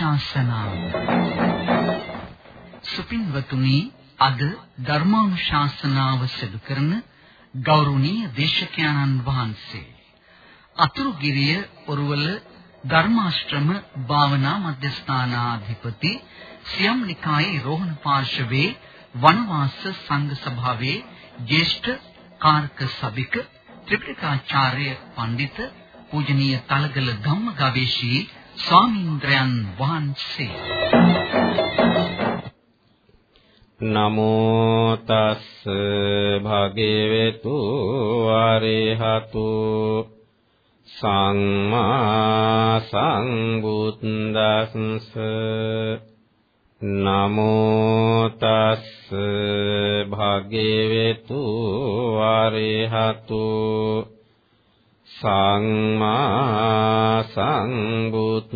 ධර්මානුශාසනාව සුපින්වතුනි අද ධර්මානුශාසනාව සිදු කරන ගෞරවනීය දේශකයන්න් වහන්සේ. අතුරුගිරිය ඔරුවල ධර්මාශ්‍රම භාවනා මධ්‍යස්ථානාධිපති සියම් නිකායේ රෝහණ පාර්ශවයේ වනවාස සංඝ සභාවේ ජේෂ්ඨ කාර්ක සභික ත්‍රිපිටකාචාර්ය පඬිත පූජනීය තලගල ධම්ම ගවේෂී ස්වාමීන්ද්‍රයන් වහන්සේ. නමෝ තස් භගේවතු ආරේහතු සම්මා සම්බුද්දස්ස. නමෝ තස් භගේවතු ආරේහතු සම්මා සම්බුද්දස්ස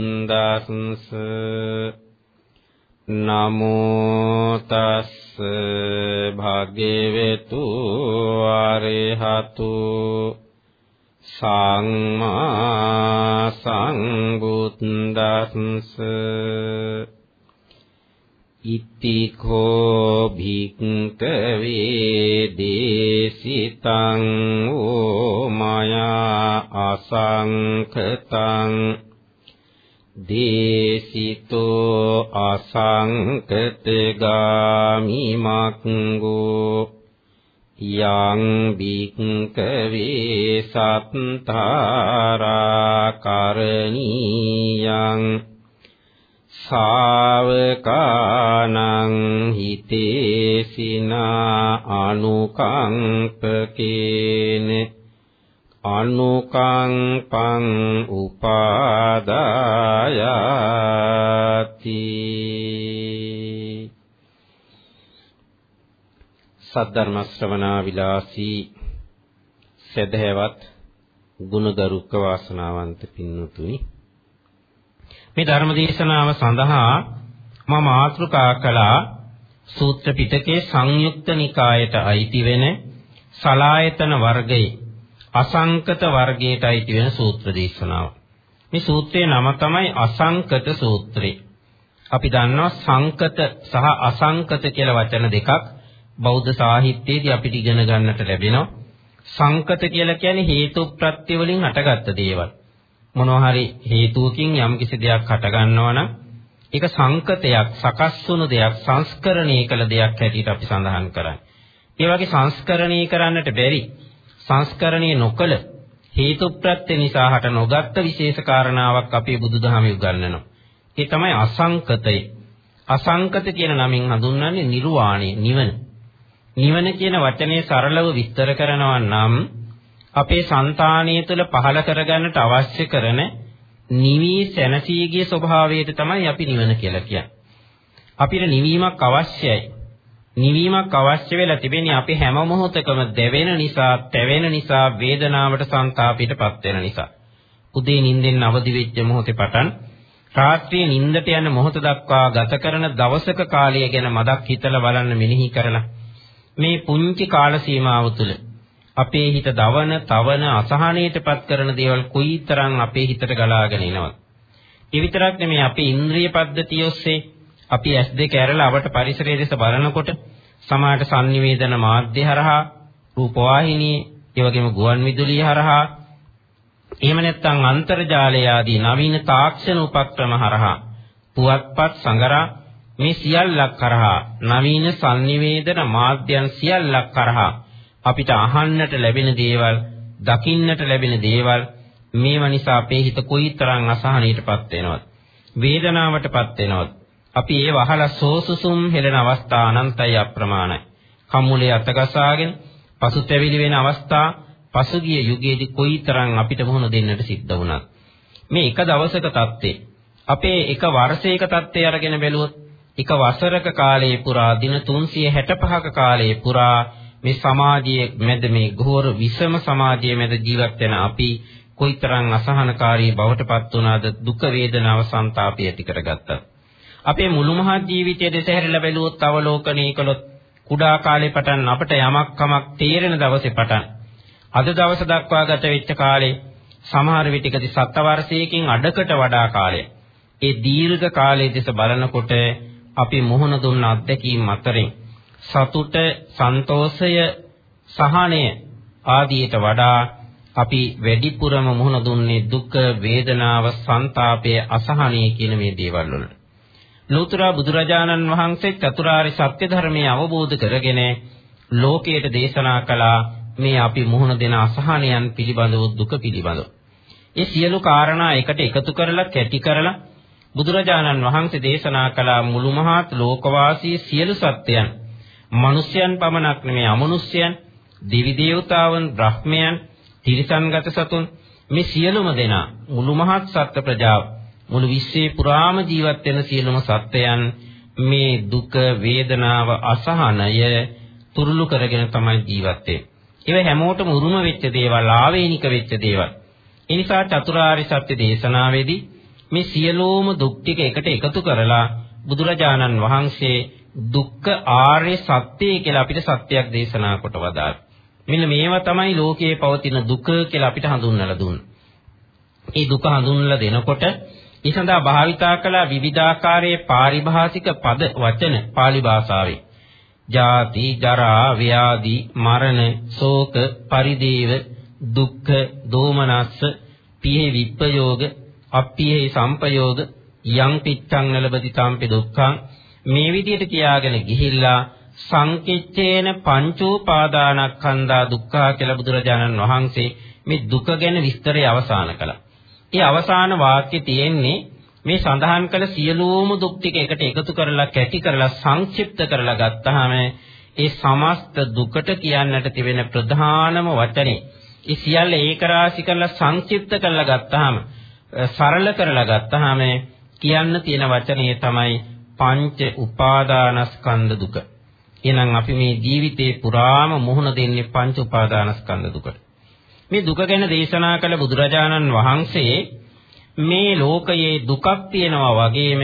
නමෝ තස් භගේවතු ආරහතු සම්මා සම්බුද්දස්ස ඉතිකෝ භික්කවේ දේසිතං ඕ මයා අසංකතං දේසිතෝ අසංකත ගාමි මක්ගෝ යං භික්කවේ සත්තාරා කරණීයං සාවකානං හිතේසිනා අනුකම්පකේන අනුකම්පං උපාදායති සද්ධර්ම ශ්‍රවණා විලාසී සදහැවත් ගුණගරුක වාසනාවන්ත පින්නතුනි මේ ධර්ම දේශනාව සඳහා මම මාතෘකා කළා සූත්‍ර පිටකේ සංයුක්ත නිකායට අයිති වෙන සලායතන වර්ගයේ අසංකත වර්ගයට අයිති වෙන සූත්‍ර දේශනාව. මේ සූත්‍රයේ නම තමයි අසංකත සූත්‍රය. අපි දන්නවා සංකත සහ අසංකත කියලා වචන දෙකක් බෞද්ධ සාහිත්‍යයේදී අපිට ඉගෙන ගන්නට ලැබෙනවා. සංකත කියලා කියන්නේ හේතු ප්‍රත්‍ය වලින් හටගත්ත දේවල්. මොනවා හරි හේතුවකින් යම්කිසි දෙයක් හට ගන්නවා නම් ඒක සංකතයක් සකස් වුණු දෙයක් සංස්කරණය කළ දෙයක් හැටියට අපි සඳහන් කරන්නේ. ඒ වගේ සංස්කරණය කරන්නට බැරි සංස්කරණය නොකළ හේතුප්‍රත්‍ය නිසා හට නොගත් විශේෂ කාරණාවක් අපේ බුදුදහමේ උගන්වනවා. ඒ තමයි අසංකතය. අසංකත කියන නමින් හඳුන්වන්නේ නිර්වාණය, නිවන. නිවන කියන වචනේ සරලව විස්තර කරනවා නම් අපේ సంతානය තුළ පහළ කරගන්නට අවශ්‍ය කරන නිවි සැනසීගේ ස්වභාවයට තමයි අපි නිවන කියලා කියන්නේ. අපිට නිවීමක් අවශ්‍යයි. නිවීමක් අවශ්‍ය වෙලා තිබෙන්නේ අපි හැම මොහොතකම දැවෙන නිසා, තැවෙන නිසා, වේදනාවට සංతాපයටපත් වෙන නිසා. උදේ නිින්දෙන් අවදි වෙච්ච මොහොතේ පටන් රාත්‍රියේ නිින්දට යන මොහොත දක්වා ගත කරන දවසක කාලය ගැන මදක් හිතලා බලන්න මෙනෙහි කරලා මේ පුංචි කාල සීමාව තුළ අපේ හිත දවන, තවන, අසහනයටපත් කරන දේවල් කොයිතරම් අපේ හිතට ගලාගෙන එනවද? ඒ විතරක් නෙමෙයි අපේ ඉන්ද්‍රිය පද්ධතිය ඔස්සේ අපි S2 ඇරලා අවට පරිසරයේ දෙස බලනකොට සමාජ sannivedana මාධ්‍ය හරහා රූපවාහිනී, ඒ වගේම ගුවන් විදුලිය හරහා එහෙම නැත්නම් අන්තර්ජාලය ආදී නවීන තාක්ෂණ උපක්‍රම හරහා පුවත්පත් සංගරා මේ සියල්ලක් කරහා නවීන sannivedana මාධ්‍යයන් සියල්ලක් කරහා අපිට අහන්නට ලැබෙන දේවල්, දකින්නට ලැබෙන දේවල් මේව නිසා අපේ හිත කොයිතරම් අසහනයටපත් වෙනවද? වේදනාවටපත් වෙනවද? අපි ඒ වහලා සෝසුසුම් හෙළන අවස්ථා අනන්තයි අප්‍රමාණයි. කම්මුලේ අතගසාගෙන පසුතැවිලි වෙන අවස්ථා පසුගිය යුගයේදී කොයිතරම් අපිට මුහුණ දෙන්නට සිද්ධ වුණත් මේ එක දවසක தත්ත්වේ අපේ එක වර්ෂයක தත්ත්වය අරගෙන බැලුවොත් එක වසරක කාලයේ පුරා දින 365ක කාලයේ පුරා මේ සමාජයේ මැද මේ ඝෝර විෂම සමාජයේ මැද ජීවත් වෙන අපි කොයිතරම් අසහනකාරී බවට පත් වුණාද දුක වේදනාව සංతాපය ඇති කරගත්තා. අපේ මුළු මහත් ජීවිතයේ දෙස හැරිලා බැලුවොත් අවලෝකනය කළොත් කුඩා කාලේ පටන් අපට යමක් කමක් තේරෙන දවසේ පටන් අද දවස දක්වා ගත වෙච්ච කාලේ සමහර විටකදී සත්ත වර්ෂයකින් අඩකට වඩා කාලය. ඒ දීර්ඝ කාලයේ දෙස බලනකොට අපි මුහුණ දුන්න අත්දැකීම් අතරින් සතුට, සන්තෝෂය, සහනය ආදියට වඩා අපි වැඩිපුරම මුහුණ දුන්නේ දුක, වේදනාව, ਸੰతాපය, අසහනය කියන මේ දේවල් වලට. ලෝතර බුදුරජාණන් වහන්සේ චතුරාර්ය සත්‍ය ධර්මයේ අවබෝධ කරගෙන ලෝකයට දේශනා කළා මේ අපි මුහුණ දෙන අසහනයන් පිළිබඳව දුක පිළිබඳව. ඒ සියලු කාරණා එකට එකතු කරලා කැටි කරලා බුදුරජාණන් වහන්සේ දේශනා කළ මුළු මහත් ලෝකවාසී සියලු සත්‍යයන් මිනිසයන් පමණක් නෙමෙයි අමනුෂ්‍යයන් දිවි දේවතාවුන් බ්‍රහ්මයන් තිරිසන්ගත සතුන් මේ සියලුම දෙනා මුළු මහත් සත්ත්ව ප්‍රජාව මුළු විශ්වයේ පුරාම ජීවත් වෙන සියලුම සත්වයන් මේ දුක වේදනාව අසහනය තුරුළු කරගෙන තමයි ජීවත් වෙන්නේ. ඒව හැමෝටම උරුම වෙච්ච දේවල් ආවේනික වෙච්ච දේවල්. ඒ නිසා චතුරාර්ය සත්‍ය දේශනාවේදී මේ සියලුම දුක් ටික එකට එකතු කරලා බුදුරජාණන් වහන්සේ දුක්ඛ ආර්ය සත්‍යය කියලා අපිට සත්‍යයක් දේශනා කොට වදාළා. මෙන්න මේවා තමයි ලෝකයේ පවතින දුක කියලා අපිට හඳුන්වලා දුන්නේ. ඒ දුක හඳුන්වලා දෙනකොට ඒ සඳහා භාවිතා කළ විවිධාකාරයේ පාරිභාෂික පද වචන pāli භාෂාවේ. ජාති, ජරා, ව්‍යාධි, මරණ, ශෝක, පරිදේව, දුක්ඛ, දෝමනස්ස, පිහි විප්පයෝග, අප්පියෙහි සම්පයෝග යං පිච්ඡං නලබති තම්පි දුක්ඛං මේ විදිහට කියාගෙන ගිහිල්ලා සංකිච්ඡේන පංචෝපාදානස්කන්ධා දුක්ඛා කියලා බුදුරජාණන් වහන්සේ මේ දුක ගැන විස්තරය අවසන් කළා. ඒ අවසාන වාක්‍ය තියෙන්නේ මේ සඳහන් කළ සියලුම දුක් ටික එකට එකතු කරලා කැටි කරලා සංක්ෂිප්ත කරලා ගත්තාම ඒ සමස්ත දුකට කියන්නට තිබෙන ප්‍රධානම වචනේ ඒ සියල්ල ඒකරාශි කරලා සංක්ෂිප්ත කරලා ගත්තාම සරල කරලා ගත්තාම කියන්න තියෙන වචනේ තමයි පංච උපාදානස්කන්ධ දුක. එහෙනම් අපි මේ ජීවිතේ පුරාම මුහුණ දෙන්නේ පංච උපාදානස්කන්ධ දුකට. මේ දුක ගැන දේශනා කළ බුදුරජාණන් වහන්සේ මේ ලෝකයේ දුකක් තියෙනවා වගේම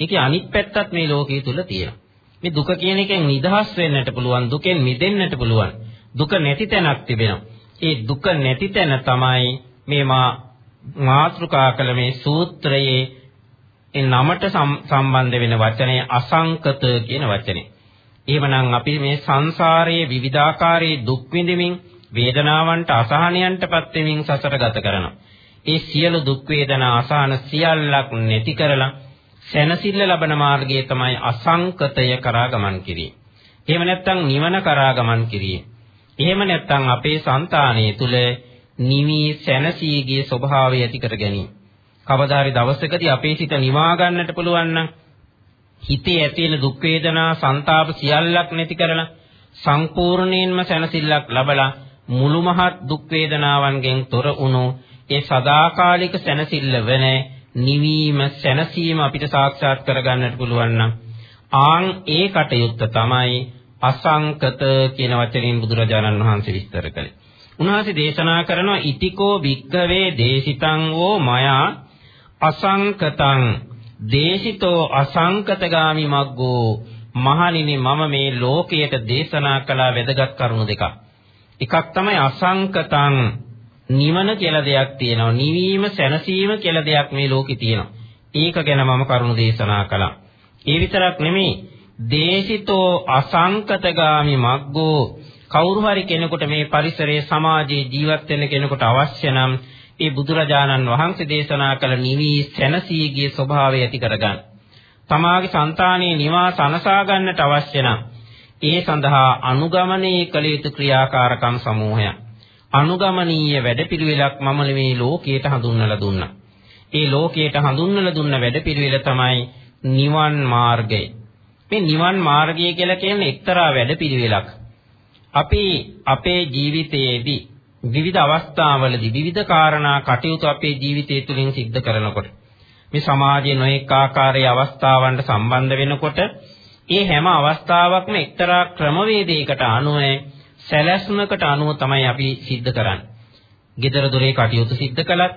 ඒකේ අනිත් පැත්තත් මේ ලෝකයේ තුල තියෙනවා. මේ දුක කියන එකෙන් නිදහස් වෙන්නට පුළුවන්, දුකෙන් මිදෙන්නට පුළුවන්. දුක නැති තැනක් තිබෙනවා. ඒ දුක නැති තැන තමයි මේ මා මාත්‍රිකා කළ මේ සූත්‍රයේ ඒ නමට සම්බන්ධ වෙන වචනය අසංකත කියන වචනේ. එහෙමනම් අපි මේ සංසාරයේ විවිධාකාරයේ දුක් විඳින්මින් වේදනාවන්ට අසහනයන්ටපත් වෙමින් සසර ගත කරනවා. ඒ සියලු දුක් වේදනා අසහන සියල්ලක් නැති කරලා සැනසෙල්ල ලබන මාර්ගය තමයි අසංකතය කරා ගමන් කිරීම. එහෙම නැත්නම් නිවන කරා ගමන් කිරීම. එහෙම නැත්නම් අපේ సంతානයේ තුල නිවි සැනසීගේ ස්වභාවය ඇති කර ගැනීම. කවදාරි දවසකදී අපේ සිත නිවා ගන්නට පුළුවන් නම් හිතේ ඇති වෙන දුක් වේදනා, ਸੰతాප සියල්ලක් නැති කරලා සම්පූර්ණයෙන්ම සැනසෙල්ලක් ලබලා මුළු මහත් දුක් වේදනාවන්ගෙන් තොර වුණු ඒ සදාකාලික සැනසෙල්ල වෙන නිවීම සැනසීම අපිට සාක්ෂාත් කරගන්නට පුළුවන් නම් ආන් ඒ කටයුත්ත තමයි අසංකත කියන වචනයෙන් බුදුරජාණන් වහන්සේ විස්තර කළේ. උන්වහන්සේ දේශනා කරනවා ඉතිකෝ වික්කවේ දේශිතං වෝ මයා අසංකතං දේශිතෝ අසංකතගාමි මග්ගෝ මහණෙනි මම මේ ලෝකයට දේශනා කළ වැදගත් කරුණු දෙකක්. එකක් තමයි අසංකතං නිවන කියලා දෙයක් තියෙනවා. නිවීම සැනසීම කියලා දෙයක් මේ ලෝකේ තියෙනවා. ඒක ගැන මම කරුණු දේශනා කළා. ඒ විතරක් නෙමෙයි දේශිතෝ අසංකතගාමි මග්ගෝ කවුරු හරි කෙනෙකුට මේ පරිසරයේ සමාජයේ ජීවත් වෙන්න කෙනෙකුට අවශ්‍ය නම් ඒ බුදුරජාණන් වහන්සේ දේශනා කළ නිවි සැනසීගේ ස්වභාවය ඇති කරගන්න. තමාගේ సంతානයේ නිවාස අනසා ගන්නට අවශ්‍ය නම් ඒ සඳහා අනුගමනයේ කළ යුතු ක්‍රියාකාරකම් සමූහයක්. අනුගමනීය වැඩපිළිවෙලක් මම මේ ලෝකයට හඳුන්වලා දුන්නා. ඒ ලෝකයට හඳුන්වලා දුන්න වැඩපිළිවෙල තමයි නිවන් මාර්ගය. මේ නිවන් මාර්ගය කියලා කියන්නේ එක්තරා වැඩපිළිවෙලක්. අපි අපේ ජීවිතයේදී විවිධ අවස්ථාවලදී විවිධ කාරණා කටයුතු අපේ ජීවිතය තුළින් සිද්ධ කරනකොට මේ සමාජයේ නොඑක ආකාරයේ අවස්ථාවන්ට සම්බන්ධ වෙනකොට ඒ හැම අවස්ථාවකම එක්තරා ක්‍රමවේදයකට අනුව සැලැස්මකට අනුව තමයි අපි සිද්ධ කරන්නේ. gedara dore කටයුතු සිද්ධ කළත්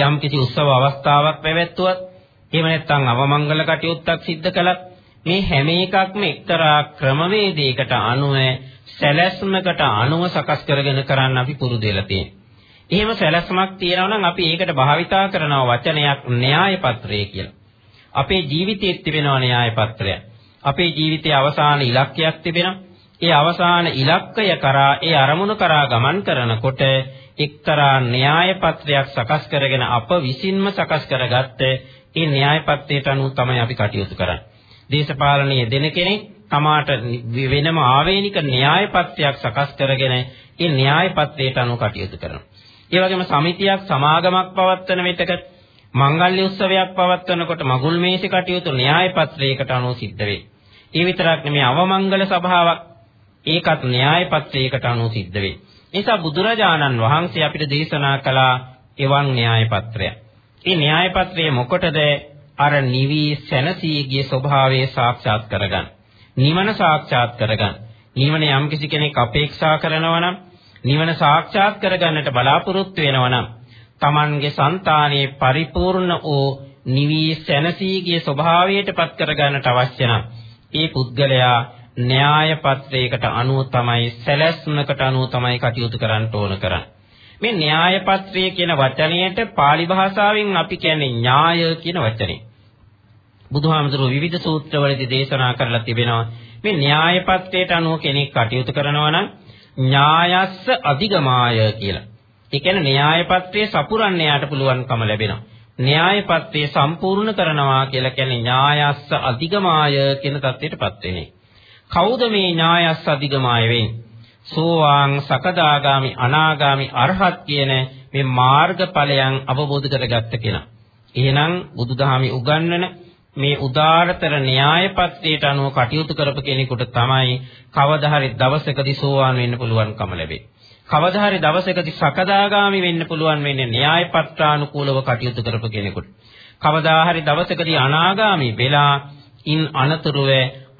යම් කිසි උත්සව අවස්ථාවක් පැවැත්වුවත් එහෙම නැත්නම් අවමංගල කටයුත්තක් සිද්ධ කළත් මේ හැම එකක්ම එක්තරා ක්‍රමවේදයකට අනුව සැලැස්මකට අනුව සකස් කරගෙන කරන්න අපි පුරුදු වෙලා තියෙනවා. එහෙම සැලැස්මක් තියෙනවා නම් අපි ඒකට භාවිතා කරන වචනයක් න්‍යාය පත්‍රය කියලා. අපේ ජීවිතයේ තිබෙනවා න්‍යාය පත්‍රය. අපේ ජීවිතයේ අවසාන ඉලක්කයක් තිබෙනවා. ඒ අවසාන ඉලක්කය කරා ඒ අරමුණු කරා ගමන් කරනකොට එක්තරා න්‍යාය පත්‍රයක් සකස් කරගෙන අප විසින්ම සකස් කරගත්ත ඒ න්‍යාය පත්‍රයට අනුව තමයි අපි කටයුතු කරන්නේ. දේශපාලනයේ දෙන කෙනෙක් තමාට වෙනම ආවේනික න්‍යාය පත්‍රයක් සකස් කරගෙන ඒ න්‍යාය පත්‍රයට අනුව කටයුතු කරනවා. ඒ වගේම සමිතියක් සමාගමක් පවත්වන විටක මංගල්‍ය උත්සවයක් පවත්වනකොට මගුල් මේසෙ කටයුතු න්‍යාය පත්‍රයකට අනුව සිද්ධ වේ. ඒ විතරක් නෙමෙයි අවමංගල සභාවක් ඒකත් න්‍යාය පත්‍රයකට අනුව සිද්ධ වේ. නිසා බුදුරජාණන් වහන්සේ අපිට දේශනා කළා එවන් න්‍යාය පත්‍රයක්. මේ න්‍යාය පත්‍රය මොකටද? අර නිවි සැනසී ගිය ස්වභාවය සාක්ෂාත් කරගන්න. නිවන සාක්ෂාත් කරගන්න. නිවන යම්කිසි කෙනෙක් අපේක්ෂා කරනවා නම් නිවන සාක්ෂාත් කරගන්නට බලාපොරොත්තු වෙනවා නම් Tamanගේ సంతානයේ පරිපූර්ණ වූ නිවි සැනසී ගිය ස්වභාවයට පත් කරගන්නට අවශ්‍ය නම් ඒ පුද්ගලයා න්‍යාය පත්‍රයකට අනුව තමයි සැලැස්මකට අනුව තමයි කටයුතු කරන්න ඕන කරන්නේ. මේ න්‍යාය පත්‍රය කියන වචනයට pāli භාෂාවෙන් අපි කියන්නේ ඥාය කියන වචනේ. බුදුහාමුදුරුවෝ විවිධ සූත්‍රවලදී දේශනා කරලා තිබෙනවා මේ න්‍යාය පත්‍රයට අනුව කෙනෙක් කටයුතු කරනවා නම් ඥායස්ස අධිගමාය කියලා. ඒ කියන්නේ න්‍යාය පත්‍රයේ සපුරන්න යාට පුළුවන්කම ලැබෙනවා. න්‍යාය පත්‍රයේ සම්පූර්ණ කරනවා කියලා කියන්නේ ඥායස්ස අධිගමාය කියන தත්ත්වයටපත් වෙන්නේ. කවුද මේ ඥායස්ස අධිගමාය වෙන්නේ? සෝවාන් සකදාගාමි අනාගාමි අරහත් කියන මේ මාර්ගඵලයන් අවබෝධ කරගත්ත කෙනා. එහෙනම් බුදුදහමේ උගන්වන මේ උදාරතර න්‍යායපත්‍යයට අනුව කටයුතු කරපු කෙනෙකුට තමයි කවදා හරි දවසකදී සෝවාන් වෙන්න පුළුවන්කම ලැබෙන්නේ. කවදා හරි දවසකදී සකදාගාමි වෙන්න පුළුවන් වෙන්නේ න්‍යායපත්‍රානුකූලව කටයුතු කරපු කෙනෙකුට. කවදා හරි දවසකදී අනාගාමි වෙලා ඉන් අනතුරුව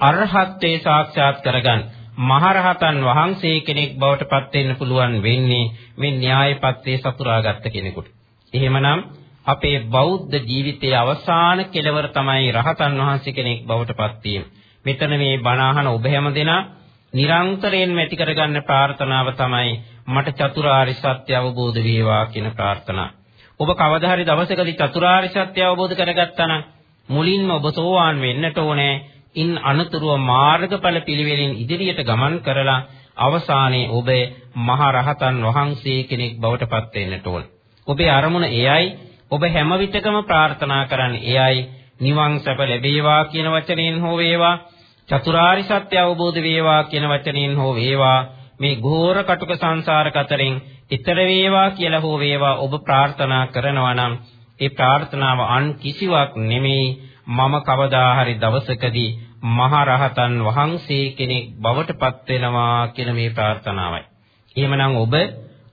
අරහත්ත්වේ සාක්ෂාත් කරගන්න මහරහතන් වහන්සේ කෙනෙක් බවට පත් වෙන්න පුළුවන් වෙන්නේ මේ න්‍යායපත්‍රයේ සතුරාගත්ත කෙනෙකුට. එහෙමනම් අපේ බෞද්ධ ජීවිතයේ අවසාන කෙලවර තමයි රහතන් වහන්සේ කෙනෙක් බවට පත් වීම. මෙතන මේ බණ අහන ඔබ හැම දෙනා නිරන්තරයෙන් ඇති කරගන්න ප්‍රාර්ථනාව තමයි මට චතුරාර්ය සත්‍ය අවබෝධ වේවා කියන ප්‍රාර්ථනාව. ඔබ කවදා හරි දවසකදී චතුරාර්ය සත්‍ය අවබෝධ කරගත්තා නම් මුලින්ම ඔබ සෝවාන් වෙන්නට ඕනේ. ඉන් අනතුරුව මාර්ගඵල පිළිවෙලින් ඉදිරියට ගමන් කරලා අවසානයේ ඔබ මහ රහතන් වහන්සේ කෙනෙක් බවට පත් වෙන්නට ඕන. ඔබේ අරමුණ එයයි ඔබ හැම විටකම ප්‍රාර්ථනා කරන්නේ එයයි නිවන් සැප ලැබේවා කියන වචනයෙන් හෝ වේවා චතුරාරි සත්‍ය අවබෝධ වේවා කියන වචනයෙන් හෝ වේවා මේ ඝෝර කටුක සංසාර කතරෙන් ඊතර වේවා කියලා හෝ වේවා ඔබ ප්‍රාර්ථනා කරනවා නම් ඒ ප්‍රාර්ථනාව අන් කිසිවක් නෙමෙයි මම කවදා හරි දවසකදී මහ රහතන් වහන්සේ කෙනෙක් බවට පත් වෙනවා කියන මේ ප්‍රාර්ථනාවයි. එහෙමනම් ඔබ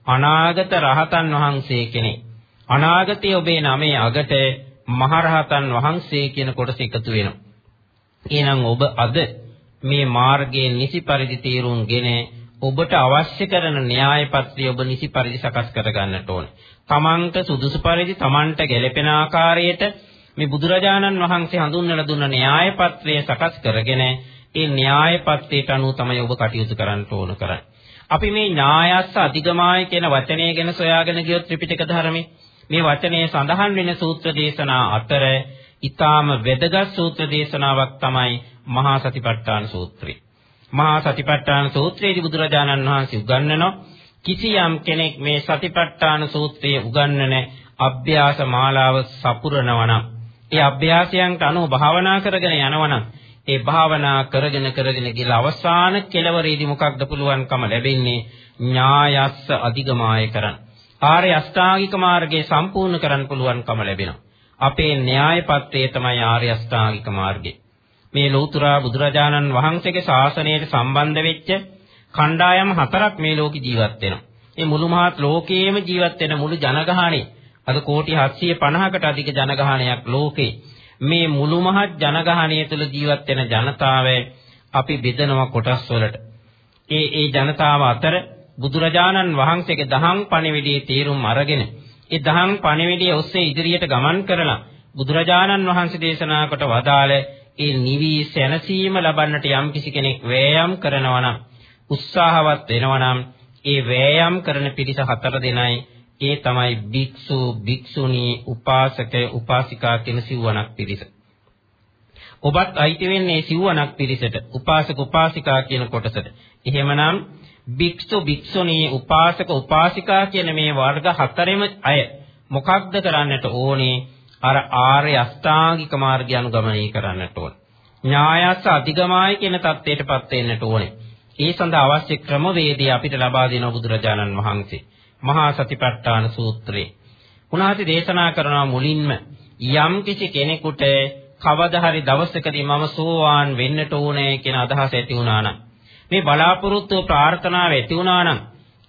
අනාගත රහතන් වහන්සේ කෙනෙක්. අනාගතයේ ඔබේ නමේ අගට මහරහතන් වහන්සේ කියන කොටස එකතු වෙනවා. එහෙනම් ඔබ අද මේ මාර්ගයේ නිසි පරිදි තීරුම්ගෙන ඔබට අවශ්‍ය කරන න්‍යාය පත්‍රය ඔබ නිසි පරිදි සකස් කර ගන්නට ඕනේ. තමන්ට සුදුසු පරිදි තමන්ට ගැළපෙන ආකාරයට මේ බුදුරජාණන් වහන්සේ හඳුන්වලා දුන්න න්‍යාය පත්‍රය සකස් කරගෙන ඒ න්‍යාය පත්‍රයට අනුව තමයි ඔබ කටයුතු කරන්න ඕන කරන්නේ. අපි මේ ඥායස්ස අධිගමාය කියන වචනය ගැන සොයාගෙන ගියොත් ත්‍රිපිටක ධර්මයේ මේ වචනේ සඳහන් වෙන සූත්‍ර දේශනා අතර ඊටාම වැදගත් සූත්‍ර දේශනාවක් තමයි මහා සතිපට්ඨාන සූත්‍රය. මහා සතිපට්ඨාන සූත්‍රයේදී බුදුරජාණන් වහන්සේ උගන්වනවා කිසියම් කෙනෙක් මේ සතිපට්ඨාන සූත්‍රයේ උගන්වන අභ්‍යාස මාලාව සපුරනවා නම් ඒ අභ්‍යාසයන්ට අනුව භාවනා කරගෙන යනවා නම් ඒ භාවනා කරගෙන කරගෙන ගිහලා අවසාන කෙලවරේදී මොකක්ද පුළුවන්කම ලැබෙන්නේ ඥායස්ස අධිගමාය කරන්න. ආර්ය අෂ්ටාංගික මාර්ගය සම්පූර්ණ කරන්න පුළුවන්කම ලැබෙනවා. අපේ න්‍යාය පත්‍රය තමයි ආර්ය අෂ්ටාංගික මාර්ගය. මේ ලෞතුරා බුදුරජාණන් වහන්සේගේ ශාසනයට සම්බන්ධ වෙච්ච කණ්ඩායම් හතරක් මේ ලෝකේ ජීවත් වෙනවා. මේ මුළු මහත් ලෝකයේම ජීවත් වෙන මුළු ජනගහණය අද කෝටි 750කට අධික ජනගහණයක් ලෝකේ මේ මුළු මහත් ජනගහණය තුළ ජීවත් වෙන ජනතාව අපි බෙදනවා කොටස් වලට. ඒ ඒ ජනතාව අතර බුදුරජාණන් වහන්සේගේ දහම් පණිවිඩයේ තීරුම් අරගෙන ඒ දහම් පණිවිඩය ඔස්සේ ඉදිරියට ගමන් කරලා බුදුරජාණන් වහන්සේ දේශනා කොට වදාළ ඒ නිවි සැනසීම ලබන්නට යම් කිසි කෙනෙක් වෑයම් කරනවා නම් උත්සාහවත් වෙනවා නම් ඒ වෑයම් කරන පිරිස හතර දෙනයි ඒ තමයි භික්ෂු භික්ෂුණී උපාසක උපාසිකා කියන සිව්වණක් පිරිස. ඔබත් අයිති වෙන්නේ සිව්වණක් පිරිසට උපාසක උපාසිකා කියන කොටසට. එහෙමනම් භික්ෂු භික්ෂුණී උපාසක උපාසිකා කියන මේ වර්ග හතරෙම අය මොකක්ද කරන්නට ඕනේ? අර ආර්ය අෂ්ටාංගික මාර්ගය අනුගමනය කරන්නට ඕනේ. ඥායස්ස අධිගමාය කියන தත්ත්වයටපත් වෙන්නට ඕනේ. ඒ සඳහා අවශ්‍ය ක්‍රමවේදය අපිට ලබා දෙන බුදුරජාණන් වහන්සේ මහා සතිපට්ඨාන සූත්‍රයේ. උන්වහන්සේ දේශනා කරන මුලින්ම යම් කිසි කෙනෙකුට කවදා හරි දවසකදී මම සෝවාන් වෙන්නට ඕනේ කියන අදහස ඇති වුණා නම් මේ බලාපොරොත්තු ප්‍රාර්ථනාව ඇති වුණා නම්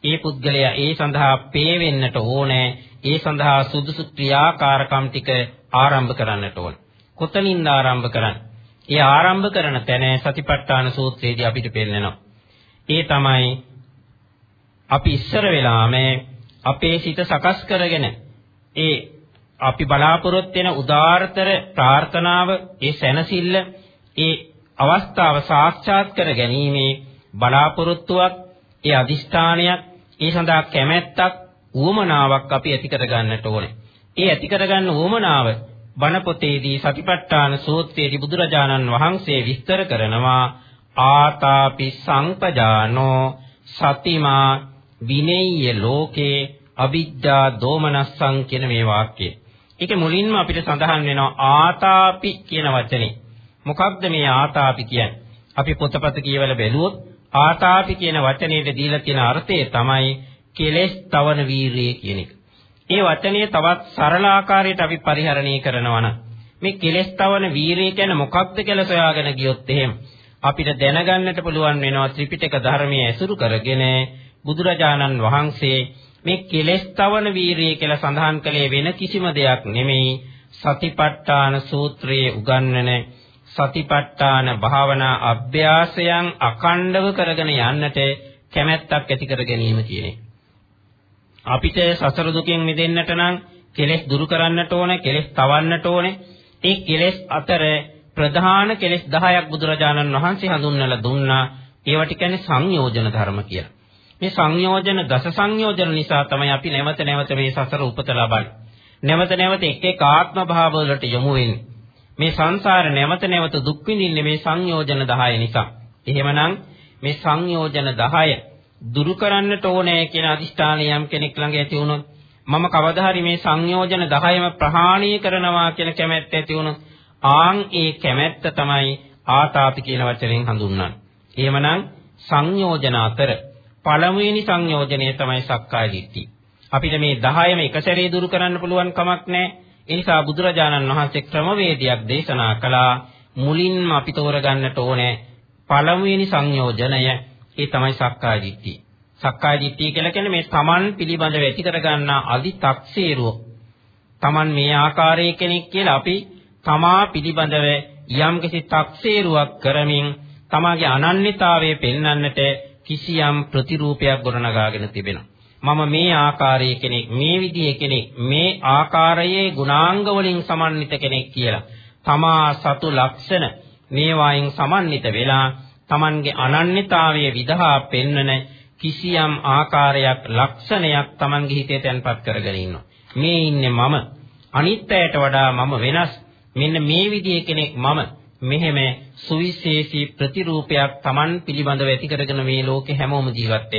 ඒ පුද්ගලයා ඒ සඳහා පේ වෙන්නට ඕනේ ඒ සඳහා සුදුසු ක්‍රියාකාරකම් ටික ආරම්භ කරන්නට ඕනේ. කොතනින්ද ආරම්භ කරන්නේ? ඒ ආරම්භ කරන තැන සතිපට්ඨාන සූත්‍රයේදී අපිට පෙන්නනවා. ඒ තමයි අපි ඉස්සර වෙලාම අපේ සිත සකස් කරගෙන ඒ අපි බලාපොරොත්තු වෙන උදාාරතර ප්‍රාර්ථනාව ඒ සැනසෙල්ල ඒ අවස්ථාව සාක්ෂාත් කර ගැනීමේ බලාපොරොත්තුවක් ඒ අදිෂ්ඨානයක් ඒ සඳහා කැමැත්තක් උවමනාවක් අපි ඇති කර ගන්නට ඕනේ. ඒ ඇති කර ගන්න උවමනාව බණ පොතේදී සතිපට්ඨාන සූත්‍රයේදී බුදුරජාණන් වහන්සේ විස්තර කරනවා ආතාපි සංපජානෝ සතිමා විනේය ලෝකේ අවිද්‍යා දෝමනස්සං කියන මේ වාක්‍යය. ඒකේ මුලින්ම අපිට සඳහන් වෙනවා ආතාපි කියන වචනේ. මොකක්ද මේ ආතාපි කියන්නේ? අපි පොතපත කියවල බැලුවොත් ආතාපි කියන වචනේට දීලා තියෙන අර්ථය තමයි කෙලෙස් තවන වීරිය කියන එක. ඒ වචනේ තවත් සරල ආකාරයට අපි පරිහරණය කරනවා නම් මේ කෙලෙස් තවන වීරිය කියන්නේ මොකක්ද කියලා සොයාගෙන ගියොත් එහෙම අපිට දැනගන්නට පුළුවන් වෙනවා ත්‍රිපිටක ධර්මයේ ඇසුරු කරගෙන බුදුරජාණන් වහන්සේ මේ කෙලෙස් තවන වීරිය කියලා සඳහන් කළේ වෙන කිසිම දෙයක් නෙමෙයි සතිපට්ඨාන සූත්‍රයේ උගන්වන සතිපට්ඨාන භාවනා අභ්‍යාසයන් අකණ්ඩව කරගෙන යන්නට කැමැත්තක් ඇති කර ගැනීම කියන්නේ. අපිට සසර දුකෙන් මිදෙන්නට නම් කෙලෙස් දුරු කරන්නට ඕනේ, කෙලෙස් තවන්නට ඕනේ. ඒ කෙලෙස් අතර ප්‍රධාන කෙලෙස් 10ක් බුදුරජාණන් වහන්සේ හඳුන්වලා දුන්නා. ඒවට කියන්නේ සංයෝජන ධර්ම කියලා. මේ සංයෝජන දස සංයෝජන නිසා තමයි අපි නැවත නැවත මේ සසර උපත ලබන්නේ. නැවත නැවත එක් එක් ආත්ම භාව වලට යොමු වෙන්නේ. මේ සංසාර නැවත නැවත දුක් විඳින්නේ මේ සංයෝජන 10 නිසා. එහෙමනම් මේ සංයෝජන 10 දුරු කරන්නට ඕනේ කියන අදිෂ්ඨානය යම් කෙනෙක් ළඟ ඇති වුණොත් මම කවදා හරි මේ සංයෝජන 10ම ප්‍රහාණය කරනවා කියන කැමැත්ත ඇති වුණොත් ආන් ඒ කැමැත්ත තමයි ආතාපි කියන වචනයෙන් හඳුන්වන්නේ. එහෙමනම් සංයෝජන අතර පළමුවෙනි සංයෝජනය තමයි සක්කාය දිට්ඨිය. අපිට මේ 10ම එක සැරේ දුරු කරන්න පුළුවන් කමක් නැහැ. ඒ නිසා බුදුරජාණන් වහන්සේ ක්‍රමවේදයක් දේශනා කළා. මුලින්ම අපි තෝරගන්නට ඕනේ පළමුවෙනි සංයෝජනය. ඒ තමයි සක්කාය දිට්ඨිය. සක්කාය දිට්ඨිය කියලා කියන්නේ මේ Taman පිළිබඳව ඇති කරගන්නා අදි තක්සේරුව. Taman මේ ආකාරයේ කෙනෙක් කියලා අපි තමා පිළිබඳව යම්කිසි තක්සේරුවක් කරමින් තමාගේ අනන්‍යතාවය පෙන්වන්නට කිසියම් ප්‍රතිරූපයක් ගොඩනගාගෙන තිබෙනවා. මම මේ ආකාරයේ කෙනෙක්, මේ විදිහේ කෙනෙක්, මේ ආකාරයේ ගුණාංග වලින් සමන්විත කෙනෙක් කියලා. තමා සතු ලක්ෂණ මේවායින් සමන්විත වෙලා Tamanගේ අනන්‍යතාවය විදහා පෙන්වන කිසියම් ආකාරයක් ලක්ෂණයක් Tamanගේ හිතේ තැන්පත් කරගෙන ඉන්නවා. මේ ඉන්නේ මම. අනිත්‍යයට වඩා මම වෙනස්. මෙන්න මේ විදිහේ කෙනෙක් මම. මෙහෙම සුවිශේෂී ප්‍රතිරූපයක් Taman පිළිබඳව ඇති කරගෙන මේ ලෝකේ හැමෝම ජීවත්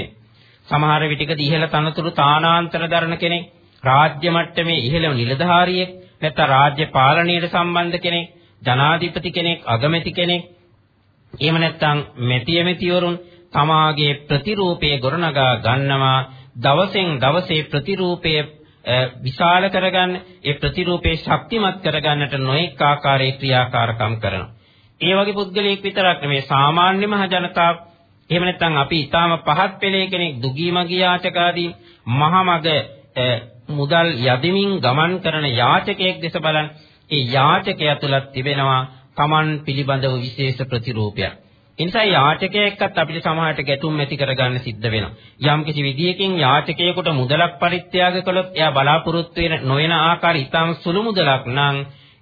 සමහර විටකදී ඉහළ තනතුරු තානාන්තර දරන කෙනෙක්, රාජ්‍ය මට්ටමේ ඉහළ නිලධාරියෙක්, නැත්නම් රාජ්‍ය පාලනයට සම්බන්ධ කෙනෙක්, ජනාධිපති කෙනෙක්, අගමැති කෙනෙක්, එහෙම නැත්නම් මෙතිය මෙතිවරුන් තමාගේ ප්‍රතිරූපය ගොඩනගා ගන්නවා දවසෙන් දවසේ ප්‍රතිරූපය විශාල කරගන්න ඒ ප්‍රතිරූපේ ශක්තිමත් කරගන්නට නොඑක ආකාරයේ ක්‍රියාකාරකම් කරනවා. ඒ වගේ පුද්ගලයෙක් විතරක් නෙමෙයි සාමාන්‍ය මහ ජනතාව එහෙම නැත්නම් අපි ඊටාම පහත් පෙළේ කෙනෙක් දුගී මගියාචකාදී මහමග මුදල් යදිමින් ගමන් කරන යාචකයෙක් දෙස බලන් ඒ යාචකයා තුල තිබෙනවා Taman පිළිබඳව විශේෂ ප්‍රතිරූපයක්. එනිසා යාචකයෙක්වත් අපිට සමාහයට ගැටුම් ඇති කරගන්න සිද්ධ වෙනවා. යම් කිසි විදියකින් යාචකයෙකුට මුදලක් පරිත්‍යාග කළොත් එයා බලාපොරොත්තු වෙන නොවන ආකාර ඊටම සුළු මුදලක් නම්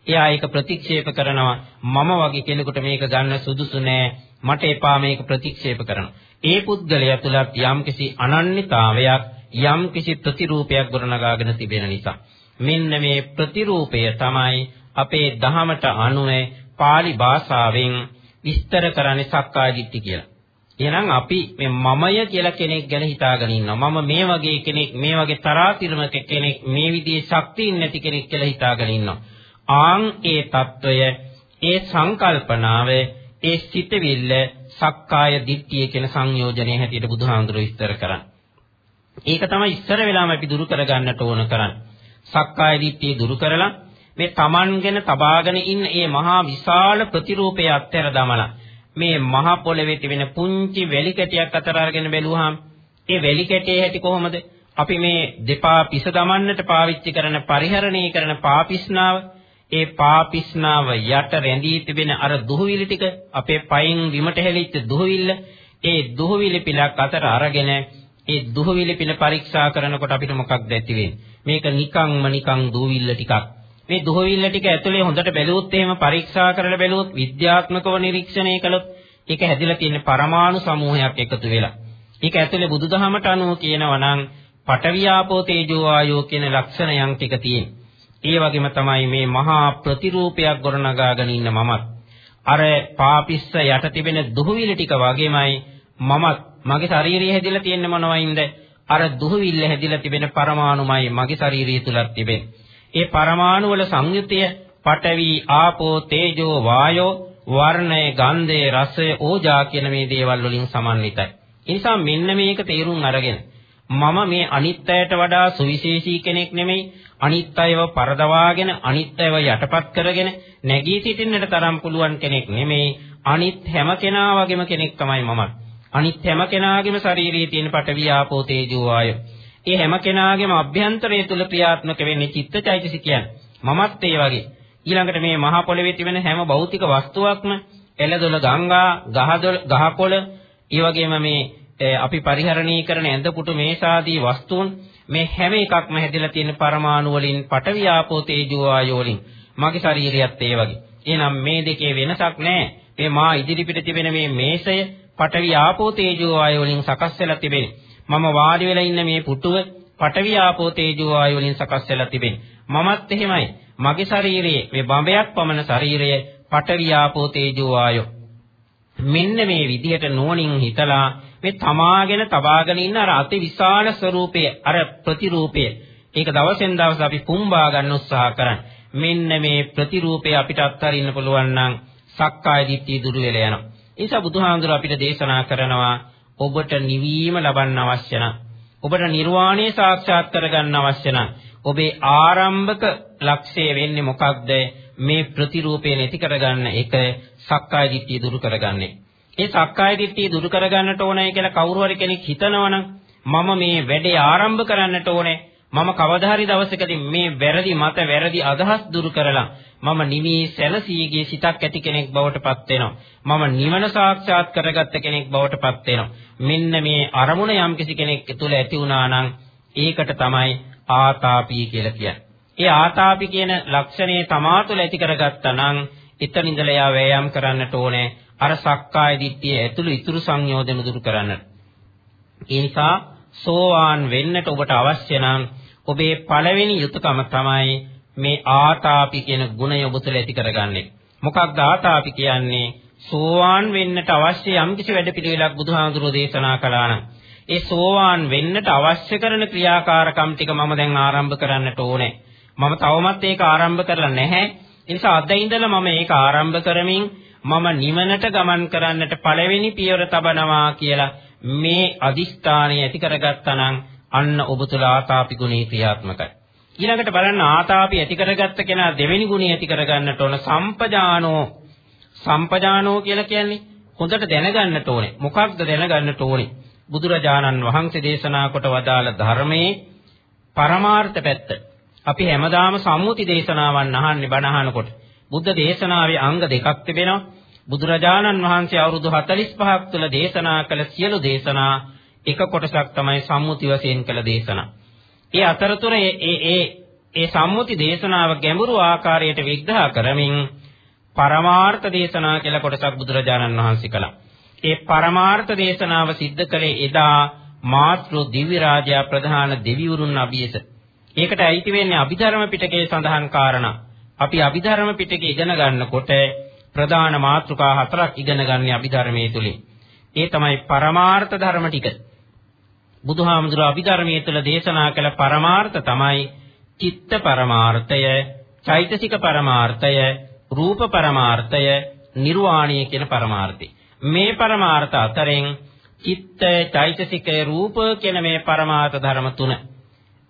එයා ඒක ප්‍රතික්ෂේප කරනවා. මම වගේ කෙනෙකුට මේක ගන්න සුදුසු නෑ. මට එපා මේක ප්‍රතික්ෂේප කරනවා. ඒ පුද්ගලයා තුලත් යම් කිසි අනන්‍යතාවයක් යම් කිසි ප්‍රතිරූපයක් ගොඩනගාගෙන තිබෙන නිසා. මෙන්න මේ ප්‍රතිරූපය තමයි අපේ දහමට අනුව pāli භාෂාවෙන් විස්තර කරන්නේ සක්කාය දිට්ඨි කියලා. එහෙනම් අපි මේ මමය කියලා කෙනෙක් ගැන හිතාගෙන ඉන්නවා. මම මේ වගේ කෙනෙක්, මේ වගේ තරාතිරමක කෙනෙක්, මේ විදිහේ ශක්තියින් නැති කෙනෙක් කියලා හිතාගෙන ඉන්නවා. ආන් ඒ తত্ত্বය ඒ සංකල්පනාව ඒ සිතවිල්ල සක්කාය දිට්ඨිය කියන සංයෝජනය හැටියට බුදුහාඳුරෝ විස්තර කරන්නේ. ඒක තමයි ඉස්සර වෙලාම අපි දුරු කරගන්නට ඕන කරන්නේ. සක්කාය දිට්ඨිය දුරු කරලා මේ Tamanගෙන තබාගෙන ඉන්න මේ මහා විශාල ප්‍රතිරූපය අත්හැර දමලා මේ මහා පොළවේ තිබෙන පුංචි වැලි කැටයක් අතර අරගෙන බැලුවාම ඒ වැලි කැටේ හැටි කොහොමද? අපි මේ දෙපා පිස දමන්නට පාවිච්චි කරන පරිහරණය කරන පාපිස්නාව ඒ පාපිස්නාව යට රැඳී තිබෙන අර දුහවිලි ටික අපේ පයින් විමට හැලිච්ච දුහවිල්ල ඒ දුහවිලි පිලක් අතර අරගෙන ඒ දුහවිලි පිළ පරීක්ෂා කරනකොට අපිට මොකක්ද ඇති වෙන්නේ? මේක නිකන්ම නිකන් දුහවිල්ල ටිකක්. මේ දුහවිල්ල ටික ඇතුලේ හොඳට බැලුවොත් එහෙම පරීක්ෂා කරලා බැලුවොත් විද්‍යාත්මකව නිරීක්ෂණය කළොත් ඒක හැදිලා තියෙන පරමාණු සමූහයක් එකතු වෙලා. ඒක ඇතුලේ බුදුදහමට අනුව කියනවා නම් පටවියාපෝ තේජෝ ආයෝ කියන ලක්ෂණයන් ටික තියෙනවා. ඒ වගේම තමයි මේ මහා ප්‍රතිරූපයක් ගොඩනගාගෙන ඉන්න මමත්. අර පාපිස්ස යට තිබෙන දුහවිලි ටික වගේමයි මමත් මගේ ශාරීරිය හැදිලා තියෙන්නේ මොනවයින්ද? අර දුහවිල්ල හැදිලා තිබෙන පරමාණුමයි මගේ ශාරීරිය තුලත් තිබෙන්නේ. ඒ පරමාණු වල සංයුතිය පඨවි, ආපෝ, තේජෝ, වායෝ, වර්ණය, ගන්ධය, රසය, ඕජා කියන මේ දේවල් වලින් සමන්විතයි. ඒ නිසා මෙන්න මේක තේරුම් අරගෙන මම මේ අනිත්‍යයට වඩා සුවිශේෂී කෙනෙක් නෙමෙයි අනිත් අයව පරදවාගෙන අනිත් අයව යටපත් කරගෙන නැගී සිටින්නට තරම් පුළුවන් කෙනෙක් නෙමෙයි අනිත් හැම කෙනා වගේම කෙනෙක් තමයි මම. අනිත් හැම කෙනාගේම ශාරීරියේ තියෙන පටවිය ආපෝ තේජෝ ආය. ඒ හැම කෙනාගේම අභ්‍යන්තරය තුල ක්‍රියාත්මක වෙන්නේ චිත්තචෛතසිකයන්. මමත් ඒ වගේ. ඊළඟට මේ මහ පොළවේ තිබෙන හැම භෞතික වස්තුවක්ම එළදොල ගංගා, ගහදොල, ගහකොළ, ඒ වගේම මේ අපි පරිහරණය කරන ඇඳ පුටු මේසාදී වස්තුන් මේ හැම එකක්ම හැදිලා තියෙන පරමාණු වලින් පඨවි ආපෝ තේජෝ ආයෝ වලින් මගේ ශරීරයත් ඒ වගේ. එහෙනම් මේ දෙකේ වෙනසක් නැහැ. මේ මා ඉදිරිපිට තිබෙන මේ මේසය පඨවි ආපෝ තේජෝ ආයෝ වලින් සකස් වෙලා තිබෙන්නේ. මම වාඩි වෙලා ඉන්න මේ පුටුව පඨවි ආපෝ තේජෝ ආයෝ වලින් සකස් වෙලා තිබෙන්නේ. මමත් එහෙමයි. මගේ ශරීරයේ මේ බඹයක් පමණ ශරීරය පඨවි ආපෝ තේජෝ ආයෝ. මෙන්න මේ විදිහට නුවණින් හිතලා මේ තමාගෙන තබාගෙන ඉන්න අර අති විශාල ස්වરૂපය අර ප්‍රතිරූපය. ඒක දවසෙන් දවස අපි පුම්බා ගන්න උත්සාහ කරන්නේ. මෙන්න මේ ප්‍රතිරූපය අපිට අත්හරින්න පුළුවන් නම් සක්කාය දිට්ඨිය දුරු වෙලා යනවා. ඒ නිසා බුදුහාමුදුර අපිට දේශනා කරනවා ඔබට නිවීම ලබන්න අවශ්‍ය නම් ඔබට නිර්වාණය සාක්ෂාත් කරගන්න අවශ්‍ය නම් ඔබේ ආරම්භක ලක්ෂය වෙන්නේ මොකක්ද? මේ ප්‍රතිරූපය නැති කරගන්න එක සක්කාය දිට්ඨිය දුරු කරගන්නේ. ඒ සක්කාය දිට්ඨිය දුරු කරගන්නට ඕනයි කියලා කවුරු හරි කෙනෙක් හිතනවනම් මම මේ වැඩේ ආරම්භ කරන්නට ඕනේ. මම කවදා හරි දවසකදී මේ වැරදි මත වැරදි අදහස් දුරු කරලා මම නිමී සැලසීගේ සිතක් ඇති කෙනෙක් බවට පත් වෙනවා. මම නිවන සාක්ෂාත් කරගත්ත කෙනෙක් බවට පත් වෙනවා. මෙන්න මේ අරමුණ යම්කිසි කෙනෙක් තුළ ඇති වුණා නම් ඒකට තමයි ආතාපී කියලා කියන්නේ ඒ ආතාපි කියන ලක්ෂණය තමා තුළ ඇති කරගත්තා නම් එතන ඉඳලා යා වෑයම් කරන්නට ඕනේ අර සක්කාය දිට්ඨිය ඇතුළු ඉතුරු සංයෝජන දුරු කරන්න. ඒ නිසා සෝවාන් වෙන්නට ඔබට අවශ්‍ය නම් ඔබේ පළවෙනි යුතුයකම තමයි මේ ආතාපි කියන ගුණය ඔබ තුළ ඇති කරගන්නේ. මොකක්ද ආතාපි කියන්නේ? සෝවාන් වෙන්නට අවශ්‍ය යම්කිසි වැඩපිළිවෙලක් බුදුහාමුදුරෝ දේශනා කළා නම් ඒ සෝවාන් වෙන්නට අවශ්‍ය කරන ක්‍රියාකාරකම් ටික මම දැන් ආරම්භ කරන්නට ඕනේ. මම තවමත් ඒක ආරම්භ කරලා නැහැ. ඒ නිසා අද ඉඳලා මම ඒක ආරම්භ කරමින් මම නිවනට ගමන් කරන්නට පළවෙනි පියවර තබනවා කියලා මේ අදිස්ථානය ඇති කරගත්තා නම් අන්න ඔබ තුල ආතාපි ගුණේ ක්‍රියාත්මකයි. ඊළඟට බලන්න ආතාපි ඇති කරගත්ත කෙනා දෙවෙනි ගුණය ඇති කරගන්නට ඕන සම්පජානෝ. සම්පජානෝ කියලා කියන්නේ හොඳට දැනගන්නට ඕනේ. මොකක්ද දැනගන්නට ඕනේ? බුදුරජාණන් වහන්සේ දේශනා කොට වදාළ ධර්මයේ පරමාර්ථ පැත්ත. අපි හැමදාම සම්මුති දේශනාවන් අහන්නේ බණ අහනකොට. බුද්ධ දේශනාවේ අංග දෙකක් තිබෙනවා. බුදුරජාණන් වහන්සේ අවුරුදු 45ක් තුළ දේශනා කළ සියලු දේශනා එක කොටසක් තමයි සම්මුති වශයෙන් කළ දේශනා. ඒ අතරතුර ඒ ඒ ඒ සම්මුති දේශනාව ගැඹුරු ආකාරයට විග්‍රහ කරමින් පරමාර්ථ දේශනා කියලා කොටසක් බුදුරජාණන් වහන්සේ කළා. ඒ පරමාර්ථ දේශනාව සිද්ධ කළේ එදා මාතෘ දිව්‍ය රාජයා ප්‍රධාන දෙවිවරුන් අභියස. ඒකට අයිති වෙන්නේ අභිධර්ම පිටකයේ සඳහන් කාරණා. අපි අභිධර්ම පිටකය ඉගෙන ගන්නකොට ප්‍රධාන මාතෘකා හතරක් ඉගෙන ගන්න අභිධර්මයේ තුලින්. ඒ තමයි පරමාර්ථ ධර්ම ටික. බුදුහාමුදුර අභිධර්මයේ තුල දේශනා කළ පරමාර්ථ තමයි චිත්ත පරමාර්ථය, චෛතසික පරමාර්ථය, රූප පරමාර්ථය, නිර්වාණය කියන පරමාර්ථය. මේ පරමාර්ථ අතරින් චිත්ත, චෛතසික, රූප කියන මේ පරමාර්ථ ධර්ම තුන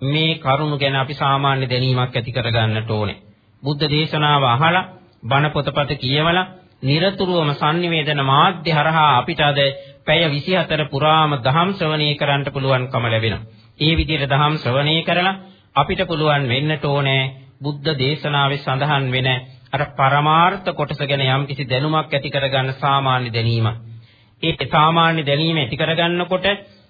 මේ කරුණු ගැන අපි සාමාන්‍ය දැනීමක් ඇති කරගන්නට ඕනේ. බුද්ධ දේශනාව අහලා බණ පොතපත කියවලා নিরතුරුවම sannivedana මාධ්‍ය හරහා අපිට අද පැය 24 පුරාම දහම් ශ්‍රවණය කරන්න පුළුවන්කම ලැබෙනවා. ඒ විදිහට දහම් ශ්‍රවණය කරලා අපිට පුළුවන් වෙන්නට ඕනේ බුද්ධ දේශනාවේ සඳහන් වෙන අර පරමාර්ථ කොටස ගැන යම්කිසි දැනුමක් ඇති කරගන්න සාමාන්‍ය දැනීම. ඒ සාමාන්‍ය දැනීම ඇති කරගන්නකොට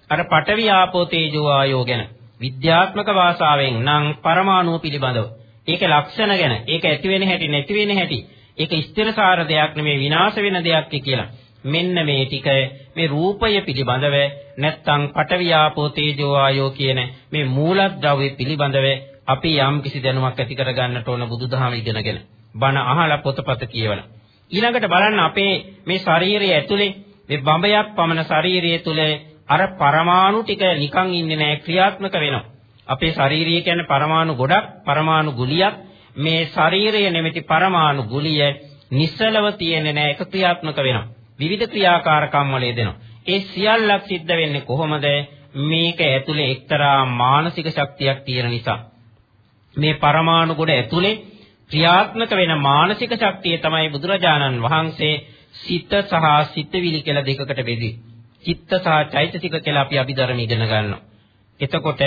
අර පඨවි ආපෝ තේජෝ ආයෝ ගැන විද්‍යාත්මක භාෂාවෙන් නම් පරමාණු පිළිබඳව. ඒකේ ලක්ෂණ ගැන ඒක ඇති වෙන හැටි නැති වෙන හැටි. ඒක ස්ථිරකාර දෙයක් නෙමෙයි විනාශ වෙන දෙයක් කියලා. මෙන්න මේ ටික මේ රූපය පිළිබඳව නැත්තම් පටවියාපෝ තේජෝ ආයෝ කියන මේ මූලද්‍රව්‍ය පිළිබඳව අපි යම් කිසි දැනුමක් ඇති කරගන්නට ඕන බුදුදහම ඉගෙනගෙන. බණ අහලා පොතපත කියවලා. ඊළඟට බලන්න අපේ මේ ශරීරය ඇතුලේ මේ බඹයක් පමණ ශරීරය තුල අර පරමාණු ටික නිකන් ඉන්නේ නැහැ ක්‍රියාත්මක වෙනවා. අපේ ශාරීරිය කියන්නේ පරමාණු ගොඩක් පරමාණු ගුලියක්. මේ ශරීරය නැමැති පරමාණු ගුලිය නිස්සලව තියෙන්නේ නැහැ ඒක ක්‍රියාත්මක වෙනවා. විවිධ ක්‍රියාකාරකම් වල යෙදෙනවා. ඒ සියල්ලක් සිද්ධ වෙන්නේ කොහොමද? මේක ඇතුලේ එක්තරා මානසික ශක්තියක් තියෙන නිසා. මේ පරමාණු ගොඩ ඇතුලේ ක්‍රියාත්මක වෙන මානසික ශක්තිය තමයි බුදුරජාණන් වහන්සේ සිත සහ සිතවිලි කියලා දෙකකට බෙදී චිත්ත සහ චෛතසික කියලා අපි අභිධර්ම ඉගෙන ගන්නවා එතකොට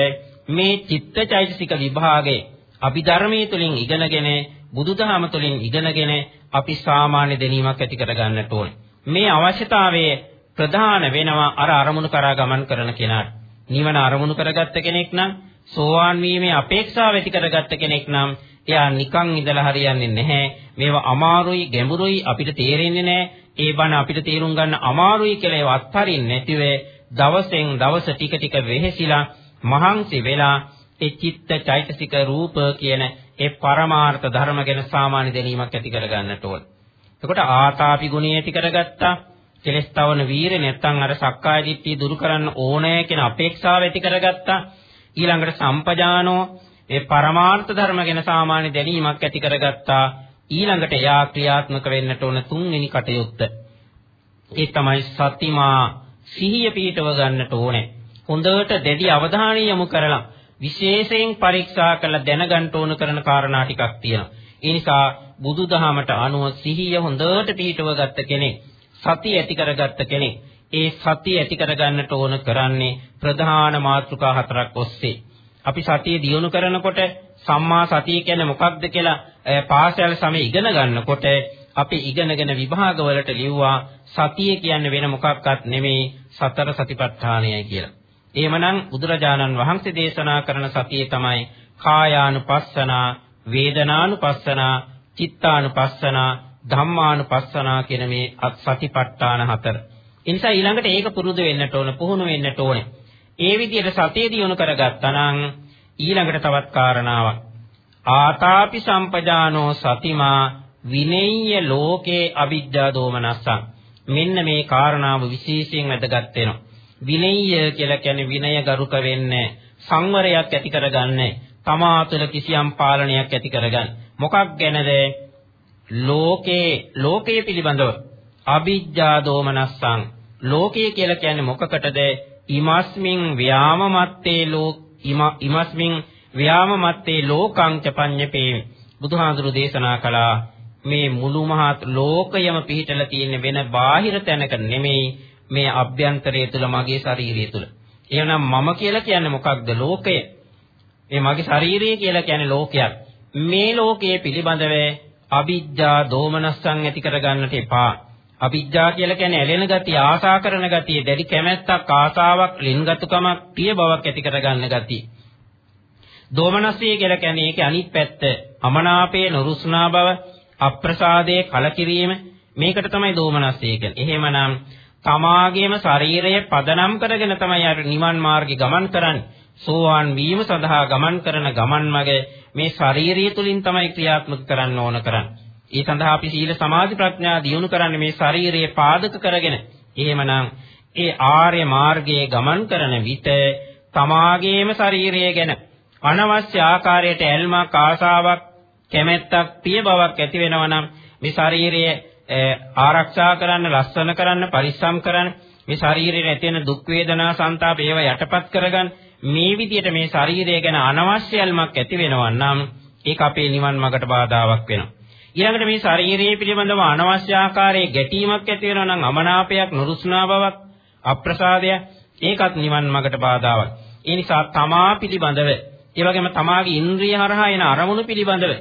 මේ චිත්තචෛතසික විභාගයේ අභිධර්මයේ තුලින් ඉගෙනගෙන බුදුදහම තුලින් ඉගෙනගෙන අපි සාමාන්‍ය දැනීමක් ඇති කරගන්නට ඕනේ. මේ අවශ්‍යතාවයේ ප්‍රධාන වෙනවා අර අරමුණු කරා ගමන් කරන කෙනාට. නිවන අරමුණු කරගත්ත කෙනෙක් නම් සෝවාන් වීමේ අපේක්ෂාව ඇති කරගත්ත කෙනෙක් නම් එයා නිකන් ඉඳලා හරියන්නේ නැහැ. මේවා අමාරුයි, ගැඹුරුයි අපිට තේරෙන්නේ නැහැ. ඒ බණ අපිට තේරුම් ගන්න අමාරුයි කියලා ඒව අත්හරින්න නැතිව දවසෙන් දවස ටික ටික වෙහෙසිලා මහන්සි වෙලා ඒ චිත්ත චෛතසික රූප කියන ඒ පරමාර්ථ ධර්ම ගැන සාමාන්‍ය දැනීමක් ඇති කරගන්නට ඕන. එතකොට ආතාපි ගුණය ඇති කරගත්තා. කෙලස් තවන වීරය නැත්තම් අර සක්කාය දිට්ඨිය දුරු කරන්න ඕනෑ කියන අපේක්ෂාව ඇති කරගත්තා. ඊළඟට සම්පජානෝ ඒ පරමාර්ථ ධර්ම ගැන සාමාන්‍ය දැනීමක් ඇති කරගත්තා. ඊළඟට එයා ක්‍රියාත්මක වෙන්නට ඕන තුන්වෙනි කටයුත්ත. ඒ තමයි සතිමා සිහිය පිහිටව ගන්නට ඕනේ. හොඳට දැඩි අවධානය යොමු කරලා විශේෂයෙන් පරීක්ෂා කරලා දැනගන්න ඕන කරන කාරණා ටිකක් තියෙනවා. ඒ නිසා බුදුදහමට අනුව සිහිය හොඳට පිහිටව ගත්ත කෙනෙක්, සතිය ඇති කරගත්ත කෙනෙක්, ඒ සතිය ඇති කරගන්නට ඕන කරන්නේ ප්‍රධාන මාතෘකා හතරක් ඔස්සේ. අපි සතිය දියුණු කරනකොට සම්මා සතිය කියන්නේ මොකක්ද කියලා පාසල් සමයේ ඉගෙන ගන්නකොට අපි ඉගෙනගෙන විභාගවලට ලිව්වා සතිය කියන්නේ වෙන මොකක්වත් නෙමෙයි සතර සතිපට්ඨානයයි කියලා. එහෙමනම් බුදුරජාණන් වහන්සේ දේශනා කරන සතිය තමයි කායානුපස්සනා, වේදනානුපස්සනා, චිත්තානුපස්සනා, ධම්මානුපස්සනා කියන මේ සතිපට්ඨාන හතර. ඒ නිසා ඊළඟට ඒක පුරුදු වෙන්නට ඕන, පුහුණු වෙන්නට ඕනේ. ඒ විදිහට සතිය දියුණු කරගත්තා නම් ඊළඟට තවත් කාරණාවක්. ආතාපි සම්පජානෝ සතිමා විනෙය්‍ය ලෝකේ අවිද්‍යා දෝමනස්සං. මෙන්න මේ කාරණාව විශේෂයෙන් වැදගත් වෙනවා. විනය්‍ය කියලා කියන්නේ විනය ගරුක වෙන්නේ සංවරයක් ඇති කරගන්නේ තමා තුළ කිසියම් පාලනයක් ඇති කරගන්න මොකක් ගැනද ලෝකේ ලෝකයේ පිළිබඳව අවිජ්ජා දෝමනස්සං ලෝකය කියලා කියන්නේ මොකකටද ඉමස්මින් ව්‍යාමමත්තේ ලෝක ඉමස්මින් ව්‍යාමමත්තේ ලෝකං චපඤ්ඤපේ බුදුහාඳුරු දේශනා කළා මේ මුළු මහත් ලෝකයම පිහිටලා තියෙන වෙන බාහිර තැනක නෙමෙයි මේ අභ්‍යන්තරය තුල මගේ ශරීරය තුල. එහෙනම් මම කියලා කියන්නේ මොකක්ද? ලෝකය. මේ මගේ ශරීරය කියලා කියන්නේ ලෝකයක්. මේ ලෝකයේ පිළිබඳව අවිජ්ජා දෝමනස්සං ඇති කරගන්නට එපා. අවිජ්ජා කියලා කියන්නේ ඇලෙන ගතිය, ආසා කරන ගතිය, දැඩි කැමැත්තක්, ආසාවක්, ලින්ගතුකමක්, ප්‍රිය බවක් ඇති කරගන්න ගතිය. දෝමනස්සය කියලා කියන්නේ ඒකේ අනිත් පැත්ත. අමනාපයේ නුරුස්නා බව, අප්‍රසාදයේ කලකිරීම මේකට තමයි දෝමනස්සය කියන්නේ. එහෙමනම් තමාගේම ශරීරය පදනම් කරගෙන තමයි අර නිවන් මාර්ගේ ගමන් කරන්නේ. සෝවාන් වීම සඳහා ගමන් කරන ගමන් මගේ මේ ශාරීරිය තුලින් තමයි ක්‍රියාත්මක කරන්න ඕන කරන්නේ. ඒ සඳහා අපි සීල සමාධි ප්‍රඥා දියුණු කරන්නේ මේ ශාරීරිය පාදක කරගෙන. එහෙමනම් ඒ ආර්ය මාර්ගයේ ගමන් කරන විට තමාගේම ශරීරය ගැන අනවශ්‍ය ආකාරයට ඇල්මක් ආසාවක් කැමැත්තක් පිය බවක් ඇති වෙනවා නම් මේ ශරීරය ආරක්ෂා කරන්න ලස්සන කරන්න පරිස්සම් කරන්න මේ ශරීරයේ ඇති වෙන දුක් වේදනා සංතාප ඒවා යටපත් කරගන්න මේ විදිහට මේ ශරීරය ගැන අනවශ්‍ය ඇල්මක් ඇති වෙනවා නම් ඒක අපේ නිවන් මාර්ගට බාධාවක් වෙනවා ඊළඟට මේ ශරීරයේ පිළිබඳව අනවශ්‍ය ආකාරයේ ගැටීමක් ඇති වෙනවා නම් අමනාපයක් නුරුස්නා බවක් අප්‍රසාදයක් ඒකත් නිවන් මාර්ගට බාධාවක්. ඒ නිසා තමා පිළිබඳව ඒ වගේම තමාගේ ඉන්ද්‍රිය හරහා එන අරමුණු පිළිබඳව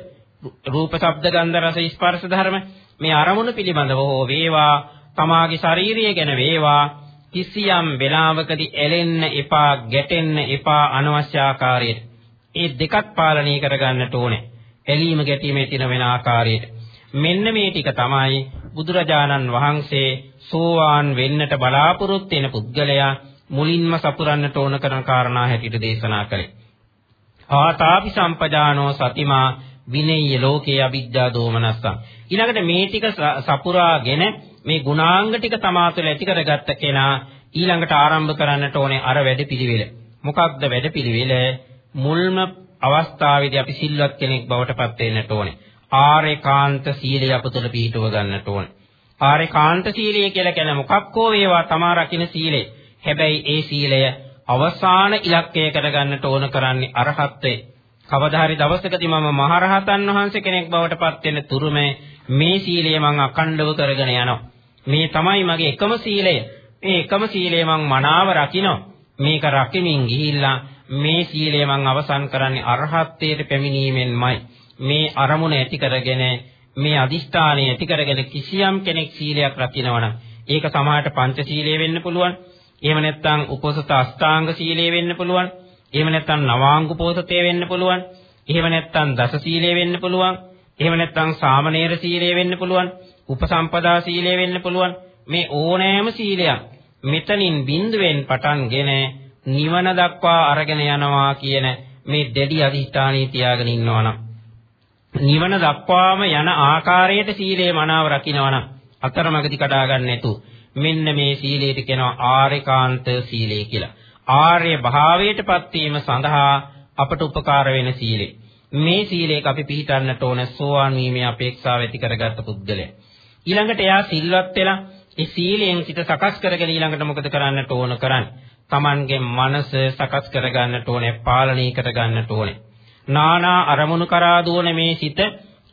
රූප, ශබ්ද, ගන්ධ, රස, ස්පර්ශ ධර්ම මේ අරමුණු පිළිබඳව හෝ වේවා තමාගේ ශාරීරිය ගැන වේවා කිසියම් වෙලාවකදී ඇලෙන්න එපා, ගැටෙන්න එපා අනවශ්‍ය ආකාරයට. ඒ දෙකත් පාලනය කරගන්නට ඕනේ. ඇලීම ගැටීමේ තියෙන වෙන ආකාරයට. මෙන්න මේ ටික තමයි බුදුරජාණන් වහන්සේ සෝවාන් වෙන්නට බලාපොරොත්තු වෙන පුද්ගලයා මුලින්ම සපුරන්නට ඕන කරන කාරණා හැටියට දේශනා කළේ. ආතාපි සම්පජානෝ සතිමා විනේය ලෝකේ අවිද්‍යා දෝමනස්සං. ඊළඟට මේ ටික සපුරාගෙන මේ ගුණාංග ටික තමා තුළ ඇති කරගත්ත කෙනා ඊළඟට ආරම්භ කරන්නට ඕනේ අර වැඩපිළිවෙල. මොකක්ද වැඩපිළිවෙල? මුල්ම අවස්ථාවේදී අපි සිල්වත් කෙනෙක් බවට පත් වෙන්නට ඕනේ. ආරේකාන්ත සීලය අපතුල පිහිටුව ගන්නට ඕනේ. ආරේකාන්ත සීලය කියලා කියන මොකක් හෝ වේවා තමා රකින්න සීලය. හැබැයි ඒ සීලය අවසාන ඉලක්කය කරගන්නට ඕන කරන්නේ අරහත්ත්වේ. කවදා හරි දවසකදී මම මහරහතන් වහන්සේ කෙනෙක් බවට පත් වෙන තුරුමේ මේ සීලය මම අඛණ්ඩව කරගෙන යනවා. මේ තමයි මගේ එකම සීලය. මේ එකම සීලය මම මනාව රකින්න. මේක රකිමින් ගිහිල්ලා මේ සීලය මම අවසන් කරන්නේ අරහත්ත්වයට පැමිණීමෙන්මයි. මේ අරමුණ ඇති කරගෙන මේ අදිෂ්ඨානය ඇති කරගෙන කිසියම් කෙනෙක් සීලයක් රකින්නවනම් ඒක සමාහට පංච සීලය වෙන්න පුළුවන්. එහෙම නැත්නම් උපෝසත අෂ්ටාංග සීලය වෙන්න පුළුවන්. එහෙම නැත්නම් නවාංග උපෝසතය වෙන්න පුළුවන්. එහෙම නැත්නම් දස සීලය වෙන්න පුළුවන්. එහෙම නැත්නම් සාමණේර සීලය වෙන්න පුළුවන්. උපසම්පදා සීලය වෙන්න පුළුවන්. මේ ඕනෑම සීලයක් මෙතනින් බිඳුවෙන් පටන්ගෙන නිවන දක්වා අරගෙන යනවා කියන මේ දෙඩි අධිෂ්ඨානීය තියාගෙන ඉන්නවනම් නිවන දක්වාම යන ආකාරයට සීලේ මනාව රකින්නවනම් අතරමඟදි කඩා ගන්න නැතුව මෙන්න මේ සීලයට කියනවා ආර්යකාන්ත සීලය කියලා. ආර්ය භාවයටපත් වීම සඳහා අපට උපකාර වෙන සීලය. මේ සීලයක අපි පිළිටන්නට ඕන සෝවාන් වීමේ අපේක්ෂාව ඇති කරගත්ත පුද්ගලයා. ඊළඟට එයා සිල්වත් වෙලා ඒ සීලයෙන් සිත සකස් කරගෙන ඊළඟට මොකද කරන්නට ඕන කරන්නේ? Tamanගේ මනස සකස් කරගන්නට ඕනේ, පාලනය කරගන්නට ඕනේ. නානා අරමුණු කරා දුවන මේ සිත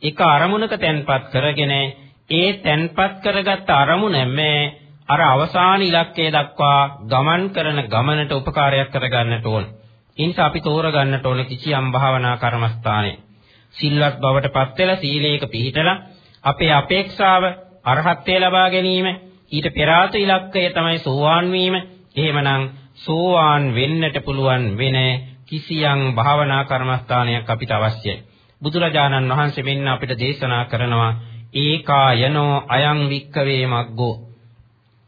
එක අරමුණක තැන්පත් කරගෙන ඒ තැන්පත් කරගත් අරමුණ මේ අර අවසාන ඉලක්කය දක්වා ගමන් කරන ගමනට උපකාරයක් කරගන්නට ඕන. ඒ නිසා අපි තෝරගන්නට ඕන කිසියම් භාවනා කර්මස්ථානයේ සිල්වත් බවට පත් වෙලා සීලයක පිහිටලා අපේ අපේක්ෂාව අරහත්ත්වය ලබා ගැනීම ඊට පෙර ආතු ඉලක්කය තමයි සෝවාන් වීම. එහෙමනම් සෝවාන් වෙන්නට පුළුවන් වෙන කිසියම් භාවනා කර්මස්ථානයක් අපිට අවශ්‍යයි. බුදුරජාණන් වහන්සේ මෙන්න අපිට දේශනා කරනවා ඒකායනෝ අයං වික්කවේ මග්ගෝ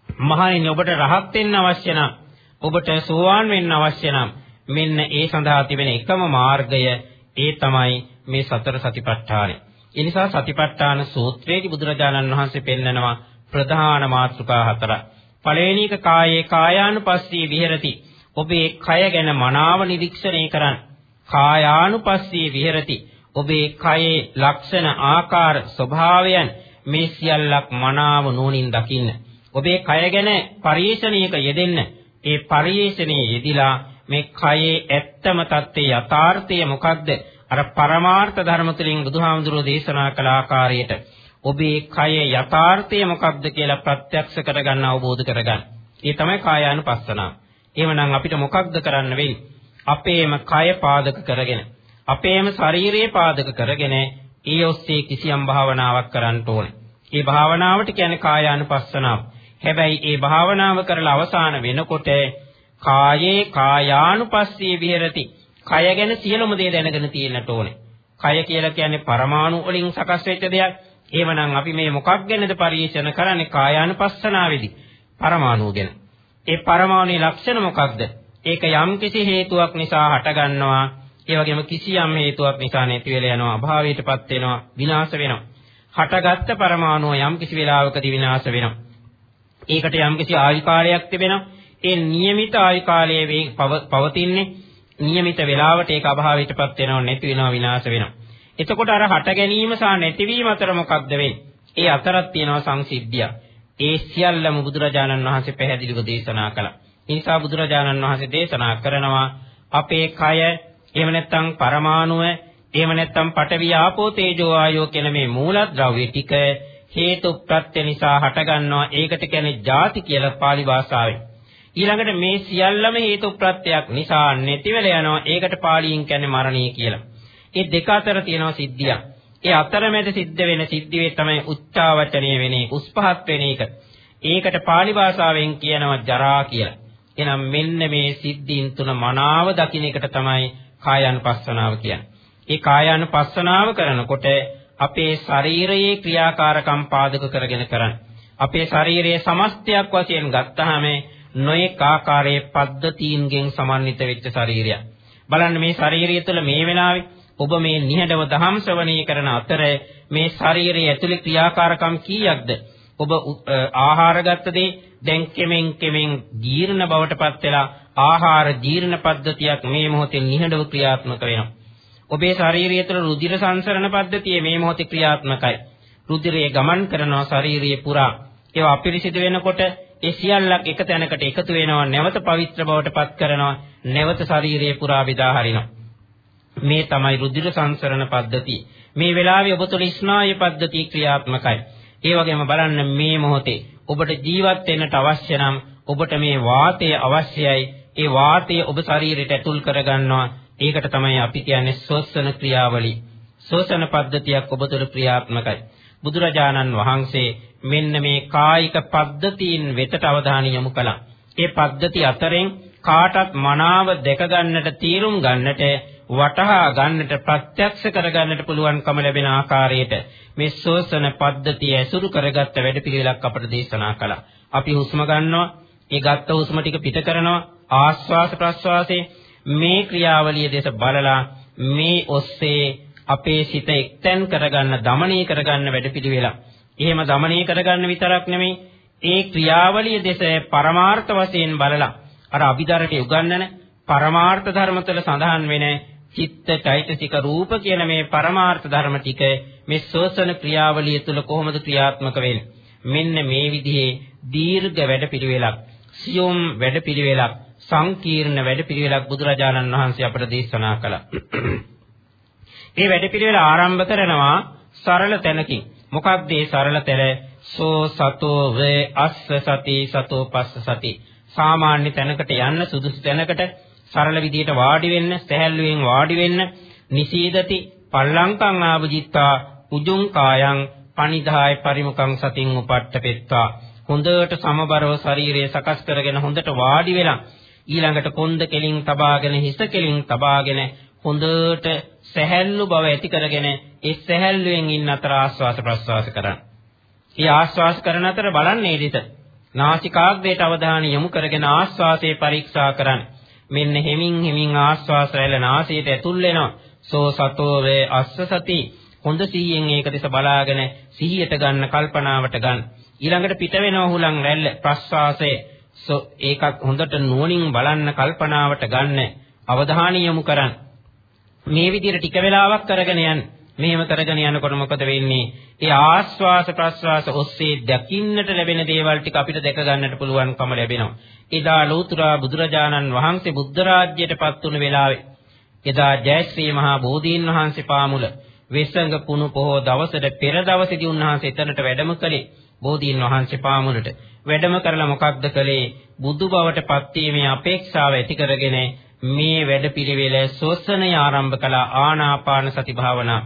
මහණෙනි ඔබට රහත් වෙන්න අවශ්‍ය නම් ඔබට සෝවාන් වෙන්න අවශ්‍ය නම් මෙන්න ඒ සඳහා තිබෙන එකම මාර්ගය ඒ තමයි මේ සතර සතිපට්ඨානයි. ඒ නිසා සතිපට්ඨාන සූත්‍රයේදී බුදුරජාණන් වහන්සේ පෙන්නනවා ප්‍රධාන මාතෘකා හතරක්. පළවෙනි එක කායේ කායානුපස්සී විහෙරති. ඔබේ කය ගැන මනාව නිරීක්ෂණය කරන්න. කායානුපස්සී විහෙරති. ඔබේ කයේ ලක්ෂණ ආකාර ස්වභාවයන් මේ සියල්ලක් මනාව නුවණින් දකින්න. ඔබේ කය ගැන පරිේශණයක යෙදෙන්න. ඒ පරිේශණයේ යෙදිලා මේ කයේ ඇත්තම தත්ත්වයේ යථාර්ථය මොකක්ද? අර පරමාර්ථ ධර්ම තුලින් බුදුහාමුදුරුවෝ දේශනා කළ ආකාරයට ඔබේ කයේ යථාර්ථය මොකක්ද කියලා ප්‍රත්‍යක්ෂ කරගන්න අවබෝධ කරගන්න. ඒ තමයි කායානුපස්සනාව. එහෙමනම් අපිට මොකක්ද කරන්න වෙන්නේ? අපේම කය පාදක කරගෙන අපේම ශරීරයේ පාදක කරගෙන ඒ ඔස්සේ කිසියම් භාවනාවක් කරන්න ඕනේ. ඒ භාවනාවට කියන්නේ කායානුපස්සනාව. හැබැයි ඒ භාවනාව කරලා අවසාන වෙනකොට කායේ කායානුපස්සී විහෙරති. කය ගැන සියලුම දේ දැනගෙන තියෙන්නට ඕනේ. කය කියලා කියන්නේ පරමාණු වලින් සකස් වෙච්ච දෙයක්. එහෙමනම් අපි මේ මොකක් ගැනද පරිශන කරන්නේ කායානුපස්සනාවේදී. පරමාණු ගැන. ඒ පරමාණුයේ ලක්ෂණ මොකක්ද? ඒක යම් කිසි හේතුවක් නිසා හටගන්නවා. ඒ වගේම කිසියම් හේතුවක් නිසා නැති වෙලා යනවා, අභාවයටපත් වෙනවා, විනාශ වෙනවා. හටගත්ත පරමාණුව යම් කිසි වෙලාවකදී විනාශ වෙනවා. ඒකට යම් කිසි ආයු කාලයක් තිබෙනවා. ඒ નિયમિત ආයු කාලයේ පවතින්නේ નિયમિત වෙලාවට ඒක අභාවයටපත් වෙනව නැති වෙනව විනාශ වෙනවා. එතකොට අර හට ගැනීම සහ නැතිවීම අතර මොකක්ද වෙන්නේ? ඒ අතරක් තියෙනවා සංසිද්ධිය. ඒ සියල්ලම බුදුරජාණන් වහන්සේ පැහැදිලිව දේශනා කළා. ඒ නිසා බුදුරජාණන් වහන්සේ දේශනා කරනවා අපේ කය එහෙම නැත්නම් පරමාණුව එහෙම නැත්නම් පඨවි ආපෝ තේජෝ ආයෝ කියන මේ මූලද්‍රව්‍ය ටික හේතු ප්‍රත්‍ය නිසා හටගන්නවා. ඒකට කියන්නේ ಜಾති කියලා pāli භාෂාවෙන්. ඊළඟට මේ සියල්ලම හේතු ප්‍රත්‍යක් නිසා නැතිවෙල යනවා. ඒකට පාලියෙන් කියන්නේ මරණය කියලා. මේ දෙක අතර තියෙනවා සිද්ධියක්. ඒ අතරමැද සිද්ධ වෙන සිද්ධියේ තමයි උච්චාවචනීය වෙන එක, උස්පහත් වෙන එක. ඒකට pāli භාෂාවෙන් කියනවා ජරා කියලා. එහෙනම් මෙන්න මේ සිද්ධීන් තුන මනාව දකින්න එකට තමයි කායानुපස්සනාව කියන්නේ. ඒ කායानुපස්සනාව කරනකොට අපේ ශරීරයේ ක්‍රියාකාරකම් පාදක කරගෙන කරන්නේ. අපේ ශරීරයේ සමස්තයක් වශයෙන් ගත්තාම නොඑක ආකාරයේ පද්ධතීන්ගෙන් සමන්විත වෙච්ච ශරීරයක්. බලන්න මේ ශරීරය තුළ මේ වෙලාවේ ඔබ මේ නිහඬව දහම් ශ්‍රවණී කරන අතර මේ ශරීරයේ ඇතුළේ ක්‍රියාකාරකම් කීයක්ද? ඔබ ආහාර ගත්තදී දැන් කෙමෙන් කෙමෙන් ජීර්ණ බවටපත් වෙලා ආහාර ජීර්ණ පද්ධතියක් මේ මොහොතේ නිහඬව ක්‍රියාත්මක වෙනවා. ඔබේ ශරීරය තුළ රුධිර සංසරණ පද්ධතිය මේ මොහොතේ ක්‍රියාත්මකයි. රුධිරය ගමන් කරනවා ශරීරයේ පුරා. ඒවා අපිරිසිදු වෙනකොට ඒ සියල්ලක් එක තැනකට එකතු වෙනවා නැවත පවිත්‍ර බවට පත් කරනවා නැවත ශරීරයේ පුරා විදා හරිනවා මේ තමයි රුධිර සංසරණ පද්ධතිය. මේ වෙලාවේ ඔබ තුළ ස්නායු පද්ධතිය ක්‍රියාත්මකයි. ඒ වගේම බලන්න මේ මොහොතේ ඔබට ජීවත් වෙන්නට අවශ්‍ය නම් ඔබට මේ වාතය අවශ්‍යයි. ඒ වාතය ඔබ ශරීරයට ඇතුල් කරගන්නවා. ඒකට තමයි අපි කියන්නේ ශ්වසන ක්‍රියාවලිය ශ්වසන පද්ධතියක් ඔබ තුළ ක්‍රියාත්මකයි. බුදුරජාණන් වහන්සේ මෙන්න මේ කායික පද්ධතීන් වෙතට අවධානය යොමු කළා. ඒ පද්ධති අතරින් කාටත් මනාව දැක ගන්නට තීරුම් ගන්නට වටහා ගන්නට ප්‍රත්‍යක්ෂ කරගන්නට පුළුවන්කම ලැබෙන ආකාරයට මේ ශෝෂණ පද්ධතිය ඇසුරු කරගත්ත වැඩපිළිවෙලක් අපට දේශනා කළා. අපි හුස්ම ගන්නවා, ඒ ගත්ත හුස්ම ටික පිට කරනවා, ආස්වාස ප්‍රස්වාසයේ මේ ක්‍රියාවලිය දෙස බලලා මේ ඔස්සේ අපේ සිත එක්තෙන් කරගන්න, দমনය කරගන්න වැඩපිළිවෙල. එහෙම দমনය කරගන්න විතරක් නෙමෙයි, ඒ ක්‍රියාවලිය දෙස පරමාර්ථ වශයෙන් බලලා අර අභිධර්මයේ උගන්වන පරමාර්ථ ධර්මතල සඳහන් වෙන්නේ චිත්ත චෛතසික රූප කියන මේ පරමාර්ථ ධර්ම ටික මේ ශෝෂණ ක්‍රියාවලිය තුළ කොහොමද ක්‍රියාත්මක වෙන්නේ මෙන්න මේ විදිහේ දීර්ඝ වැඩපිළිවෙලක් සියුම් වැඩපිළිවෙලක් සංකීර්ණ වැඩපිළිවෙලක් බුදුරජාණන් වහන්සේ අපට දේශනා කළා. මේ වැඩපිළිවෙල ආරම්භ කරනවා සරල තැනකින්. මොකක්ද මේ සරල තැන? සෝ සතෝ වේ අස්ස සති සතෝ පස්ස සති. සාමාන්‍ය තැනකට යන්න සුදුසු තැනකට සරල විදියට වාඩි වෙන්න, සැහැල්ලුවෙන් වාඩි වෙන්න, නිසීදති පල්ලංකං ආවජිත්තා උජුං කායං පනිදාය පරිමුඛං සතින් උපට්ඨපෙත්තා හොඳට සමබරව ශරීරය සකස් කරගෙන හොඳට වාඩි වෙලා ඊළඟට කොන්ද කෙලින් තබාගෙන හිස කෙලින් තබාගෙන හොඳට සැහැල්ලු බව ඇති කරගෙන ඒ සැහැල්ලුවෙන් ඉන්න අතර ආස්වාස ප්‍රස්වාස කරන්න. ඒ ආස්වාස කරන අතර බලන්නේ ඊට නාසිකාග්‍රයට අවධානය යොමු කරගෙන ආස්වාසයේ පරීක්ෂා කරන්න. මෙන්න හෙමින් හෙමින් ආස්වාස රැළ නාසයට ඇතුල් වෙනවා. සෝ සතෝ වේ අස්ස සති හොඳ සිහියෙන් ඒක දිස බලාගෙන සිහියට ගන්න කල්පනාවට ගන්න. ඊළඟට පිට වෙනව හුලං රැල්ල ප්‍රස්වාසයේ සෝ ඒකත් හොඳට නුවණින් බලන්න කල්පනාවට ගන්න අවධානය යොමු කරන්න. මේ විදිහට ටික වෙලාවක් කරගෙන යන්න. මෙහෙම කරගෙන යනකොට මොකද වෙන්නේ? ඒ ආස්වාස ප්‍රස්වාස ඔස්සේ දකින්නට ලැබෙන දේවල් ටික අපිට දැක ගන්නට පුළුවන්කම ලැබෙනවා. එදා ලෝතුරා බුදුරජාණන් වහන්සේ බුද්ධ රාජ්‍යයටපත් වුණු වෙලාවේ එදා ජයශ්‍රී මහා බෝධීන් වහන්සේ පාමුල වෙස්සඟ පුණු පොහෝ දවසට පෙර දවසේදී උන්වහන්සේ එතනට වැඩම කළේ බෝධීන් වහන්සේ පාමුලට. වැඩම කරලා මොකක්ද කළේ? බුදු බවට පත්වීමේ අපේක්ෂාව ඇති කරගෙන මේ වැඩපිළිවෙල ශ්වසනය ආරම්භ කළ ආනාපාන සති භාවනා.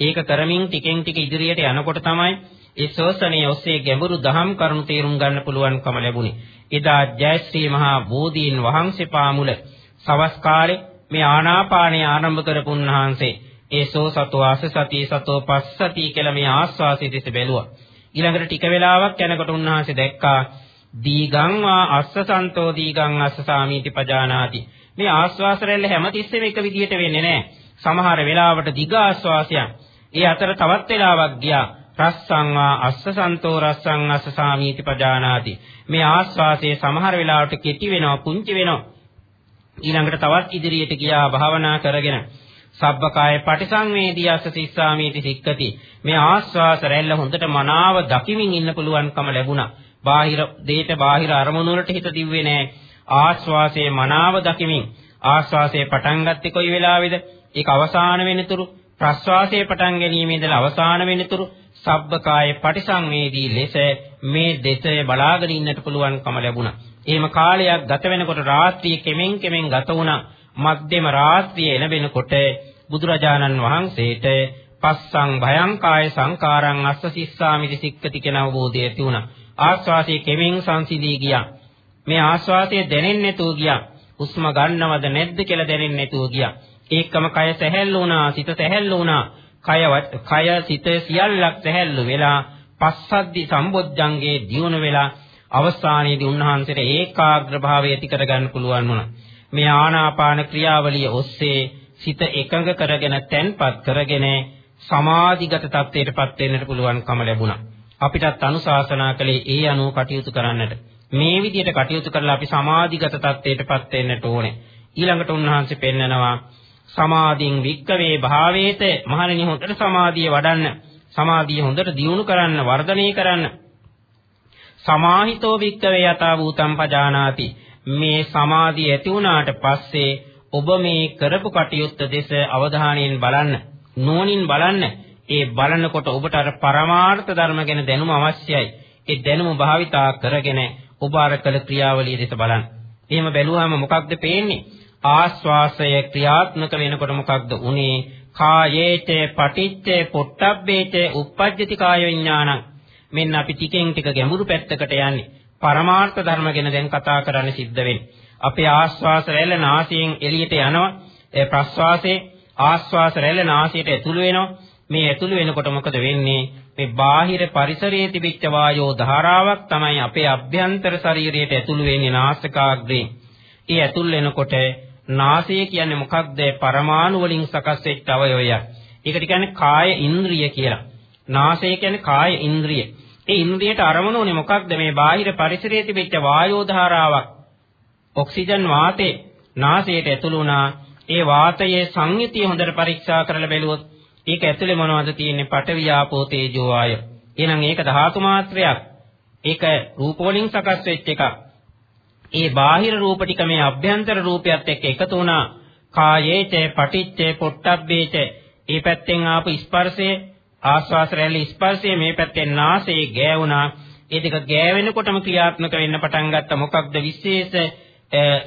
ඒක කරමින් ටිකෙන් ටික ඉදිරියට යනකොට තමයි ඒ ශ්වසනයේ ඔස්සේ ගැඹුරු දහම් කරුණු තේරුම් ගන්න පුළුවන්කම ලැබුණේ. එදා ජයශ්‍රී මහා බෝධීන් වහන්සේ පාමුල සවස් කාලේ මේ ආනාපානය ආරම්භ කරපු උන්වහන්සේ ඒ සෝ සතෝ ආස සති සතෝ පස්සති කියලා මේ ආස්වාසී දෙස බැලුවා. ඊළඟට ටික වෙලාවක් යනකොට උන්වහන්සේ දැක්කා දීගං වා අස්සසන්තෝ දීගං අස්ස සාමීති පජානාති. මේ ආස්වාස රැල්ල හැමතිස්සෙම එක විදියට වෙන්නේ නැහැ. සමහර වෙලාවට දිග ආස්වාසයන්. ඒ අතර තවත් වෙලාවක් ගියා. රස්සං වා අස්සසන්තෝ රස්සං අස්ස සාමීති පජානාති. මේ ආස්වාසයේ සමහර වෙලාවට කෙටි වෙනවා, පුංචි වෙනවා. ඊළඟට තවත් ඉදිරියට ගියා භාවනා කරගෙන. සබ්බකාය පටිසංවේදී අස්ස සිස්සාමීති සික්කති. මේ ආස්වාස රැල්ල හොඳට මනාව දකිමින් ඉන්න පුළුවන්කම ලැබුණා. බාහිර දෙයට බාහිර අරමුණු වලට හිත දිව්වේ නෑ. ආස්වාසයේ මනාව දකිමින්. ආස්වාසයේ පටන් ගත්තේ කොයි වෙලාවේද? ඒක අවසාන වෙනතුරු. ප්‍රස්වාසයේ පටන් ගැනීම ඉඳලා අවසාන වෙනතුරු සබ්බකාය පටිසංවේදී ලෙස මේ දෙසය බලාගෙන ඉන්නට පුළුවන්කම ලැබුණා එහෙම කාලයක් ගත වෙනකොට රාත්‍රියේ කෙමෙන් කෙමෙන් ගත වුණා මධ්‍යම රාත්‍රියේ එළඹෙනකොට බුදුරජාණන් වහන්සේට පස්සං භයං කාය සංකාරං අස්ස සිස්සාමිති සික්කති කියන අවබෝධය ඇති වුණා. ආස්වාසයේ කෙමෙන් සංසිඳී ගියා. මේ ආස්වාසය දැනෙන්නේ නැතුව ගියා. හුස්ම ගන්නවද නැද්ද කියලා දැනෙන්නේ නැතුව ගියා. ඒකම කය සැහැල්ලු වුණා, සිත සැහැල්ලු වුණා. කය කය සිත සියල්ලක් සැහැල්ලු වෙලා පස්සද්ධි සම්බොජ්ජංගේ දියුණු වෙලා අවස්ථානයේදී උන්වහන්සේට ඒකාග්‍ර භාවය ඇති කරගන්න පුළුවන් වුණා. මේ ආනාපාන ක්‍රියාවලිය ඔස්සේ සිත එකඟ කරගෙන තැන්පත් කරගෙන සමාධිගත තත්ත්වයටපත් වෙන්නට පුළුවන්කම ලැබුණා. අපිටත් අනුශාසනා කළේ ඒ අනුව කටයුතු කරන්නට. මේ විදිහට කටයුතු කරලා අපි සමාධිගත තත්ත්වයටපත් වෙන්නට ඕනේ. ඊළඟට උන්වහන්සේ පෙන්නනවා සමාධින් වික්කවේ භාවේත මහණෙනි හොඳට සමාධිය වඩන්න. සමාධිය හොඳට දියුණු කරන්න, වර්ධනය කරන්න. සමාහිතෝ වික්කවේ යථා භූතම් පජානාති. මේ සමාධිය ඇති වුණාට පස්සේ ඔබ මේ කරපු කටයුත්ත දෙස අවධානයෙන් බලන්න නෝනින් බලන්න ඒ බලනකොට ඔබට අර පරමාර්ථ ධර්ම ගැන දැනුම අවශ්‍යයි ඒ දැනුම භාවිතා කරගෙන ඔබ අර කළ ක්‍රියාවලිය දෙස බලන්න එහෙම බැලුවාම මොකක්ද පේන්නේ ආස්වාසය ක්‍රියාත්මක වෙනකොට මොකක්ද උනේ කායේතේ පටිච්චේ පොට්ටබ්බේතේ uppajjati කාය විඥානං මෙන්න අපි ටිකෙන් ටික ගැඹුරු පැත්තකට යන්නේ පරමාර්ථ ධර්ම ගැන දැන් කතා කරන්න සිද්ධ වෙන්නේ. අපේ ආස්වාස රැල්ල නාසයෙන් එළියට යනවා. ඒ ප්‍රස්වාසයේ ආස්වාස රැල්ල නාසයට ඇතුළු වෙනවා. මේ ඇතුළු වෙනකොට මොකද වෙන්නේ? මේ බාහිර පරිසරයේ තිබිච්ච වායෝ ධාරාවක් තමයි අපේ අභ්‍යන්තර ශරීරයට ඇතුළු වෙන්නේ නාසිකාග්‍රේ. ඒ ඇතුළු වෙනකොට නාසය කියන්නේ මොකක්ද? පරමාණු වලින් සකස් වෙච්ච අවයවයක්. ඒකට කියන්නේ කාය ඉන්ද්‍රිය කියලා. නාසය කියන්නේ කාය ඉන්ද්‍රිය. ඒ ඉන්ද්‍රියට අරමුණ උනේ මොකක්ද මේ බාහිර පරිසරයේ තිබෙච්ච වායෝ ධාරාවක් ඔක්සිජන් වාතේ නාසයට ඇතුළු වුණා ඒ වාතයේ සංයතිය හොඳට පරීක්ෂා කරලා බැලුවොත් ඒක ඇතුලේ මොනවද තියෙන්නේ පඨවි ආපෝ තේජෝ ආය එහෙනම් ඒක ධාතු මාත්‍රයක් ඒක රූප වලින් සකස් වෙච්ච එකක් ඒ බාහිර රූප ටික මේ අභ්‍යන්තර රූපයත් එක්ක එකතු වුණා කායේච පටිච්චේ පොට්ටබ්බේච ඒ පැත්තෙන් ආපු ස්පර්ශයේ ආස්වාස රැලි ස්පර්ශයේ මේ පැත්තෙන් නාසයේ ගෑවුණා. ඒ දෙක ගෑවෙනකොටම ක්‍රියාත්මක වෙන්න පටන් ගත්ත මොකක්ද විශේෂ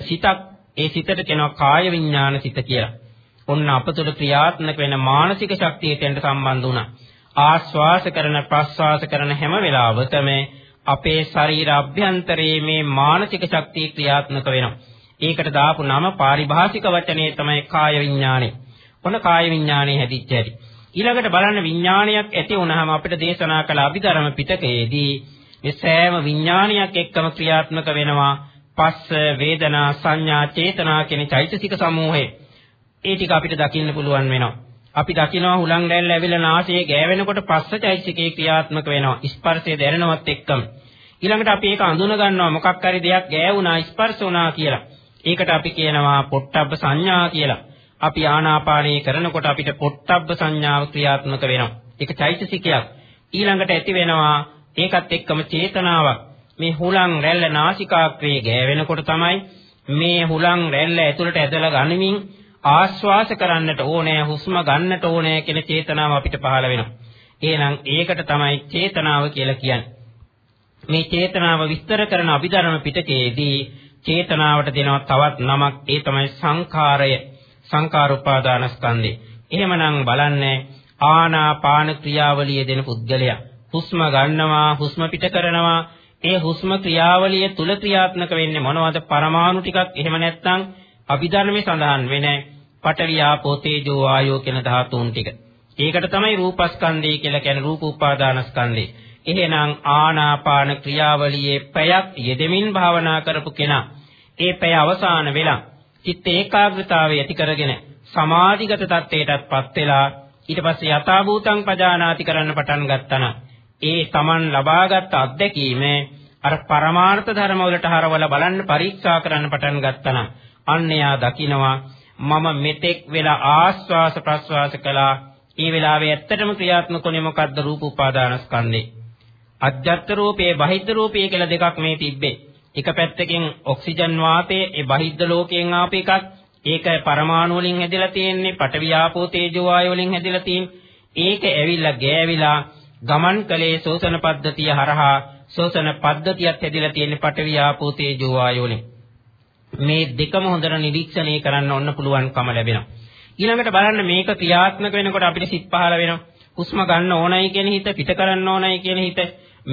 සිතක් ඒ සිතට කියනවා කාය විඥාන සිත කියලා. ඔන්න අපතුල ක්‍රියාත්මක වෙන මානසික ශක්තියට සම්බන්ධ වුණා. ආස්වාස කරන ප්‍රස්වාස කරන හැම වෙලාවකම අපේ ශරීර අභ්‍යන්තරයේ මේ මානසික ශක්තිය ක්‍රියාත්මක වෙනවා. ඒකට දාපු නම පාරිභාෂික වචනේ තමයි කාය විඥානේ. ඔන්න කාය විඥානේ හැදිච්ච හැටි. ඊළඟට බලන්න විඥානයක් ඇති වුනහම අපිට දේශනා කළ අභිධර්ම පිටකයේදී මේ සෑම විඥානයක් එක්කම ක්‍රියාත්මක වෙනවා පස්ස වේදනා සංඥා චේතනා කියන චෛතසික සමූහය. ඒ ටික අපිට දකින්න පුළුවන් වෙනවා. අපි දකිනවා හුලං රැල්ල ඇවිල්ලා නාසයේ ගෑවෙනකොට පස්ස චෛතසිකේ ක්‍රියාත්මක වෙනවා. ස්පර්ශය දැනෙනවත් එක්කම. ඊළඟට අපි ඒක අඳුන ගන්නවා මොකක් හරි දෙයක් ගෑවුනා ස්පර්ශ වුණා කියලා. ඒකට අපි කියනවා පොට්ටබ්බ සංඥා කියලා. අපි ආනාපානය කරනකොට අපිට පොට්ටබ්බ සංඥාව ක්‍රියාත්මක වෙනවා. ඒක චෛතසිකයක්. ඊළඟට ඇති වෙනවා ඒකත් එක්කම චේතනාවක්. මේ හුලං රැල්ල නාසිකාග්‍රේ ගෑවෙනකොට තමයි මේ හුලං රැල්ල ඇතුළට ඇදලා ගනිමින් ආශ්වාස කරන්නට ඕනෑ හුස්ම ගන්නට ඕනෑ කියන චේතනාව අපිට පහළ වෙනවා. එහෙනම් ඒකට තමයි චේතනාව කියලා කියන්නේ. මේ චේතනාව විස්තර කරන අභිධර්ම පිටකයේදී චේතනාවට දෙනවා තවත් නමක් ඒ තමයි සංඛාරය. සංකාර උපාදානස්කන්ධේ. එහෙමනම් බලන්නේ ආනාපාන ක්‍රියාවලිය දෙන පුද්ගලයා. හුස්ම ගන්නවා, හුස්ම පිට කරනවා. ඒ හුස්ම ක්‍රියාවලිය තුල ක්‍රියාත්මක වෙන්නේ මොනවද? පරමාණු ටිකක් එහෙම නැත්නම් අභිධර්මයේ සඳහන් වෙන පඨවි ආපෝ තේජෝ වායෝ කියන ධාතුන් ටික. ඒකට තමයි රූපස්කන්ධය කියලා කියන්නේ රූප උපාදානස්කන්ධය. එහෙනම් ආනාපාන ක්‍රියාවලියේ පැයක් යෙදෙමින් භාවනා කරපු කෙනා ඒ පැය අවසාන වෙලා චිත්ත ඒකාග්‍රතාවය ඇති කරගෙන සමාධිගත තත්ත්වයටත්පත් වෙලා ඊට පස්සේ යථාභූතං පජානාති කරන්න පටන් ගත්තා ඒ Taman ලබාගත් අත්දැකීම අර පරමාර්ථ ධර්ම වලට හරවලා බලන්න පරීක්ෂා කරන්න පටන් ගත්තා නම් අන්‍යයා දකිනවා මම මෙතෙක් වෙලා ආස්වාස ප්‍රස්වාස කළා. ඒ වෙලාවේ ඇත්තටම ක්‍රියාත්මක වුණේ මොකද්ද? රූප උපාදානස්කන්ධේ. අජ්ජත් රූපේ බහිද්ධ රූපේ කියලා දෙකක් මේ තිබ්බේ. එක පැත්තකින් ඔක්සිජන් වාතයේ ඒ බහිද්ධ ලෝකයෙන් ආපු එකක්. ඒක පරමාණු වලින් හැදිලා තියෙන්නේ පඨවි ආපෝ තේජෝ වායු වලින් හැදිලා තියෙන්නේ. ඒක ඇවිල්ලා ගෑවිලා ගමන් කලේ ශෝෂණ පද්ධතිය හරහා ශෝෂණ පද්ධතියක් හැදිලා තියෙන්නේ පඨවි ආපෝ තේජෝ වායු වලින්. මේ දෙකම හොඳට නිරීක්ෂණය කරන්න ඔන්න පුළුවන්කම ලැබෙනවා ඊළඟට බලන්න මේක ක්‍රියාත්මක වෙනකොට අපිට සිත් පහළ වෙනවා හුස්ම ගන්න ඕනයි කියන හිත පිට කරන්න ඕනයි කියන හිත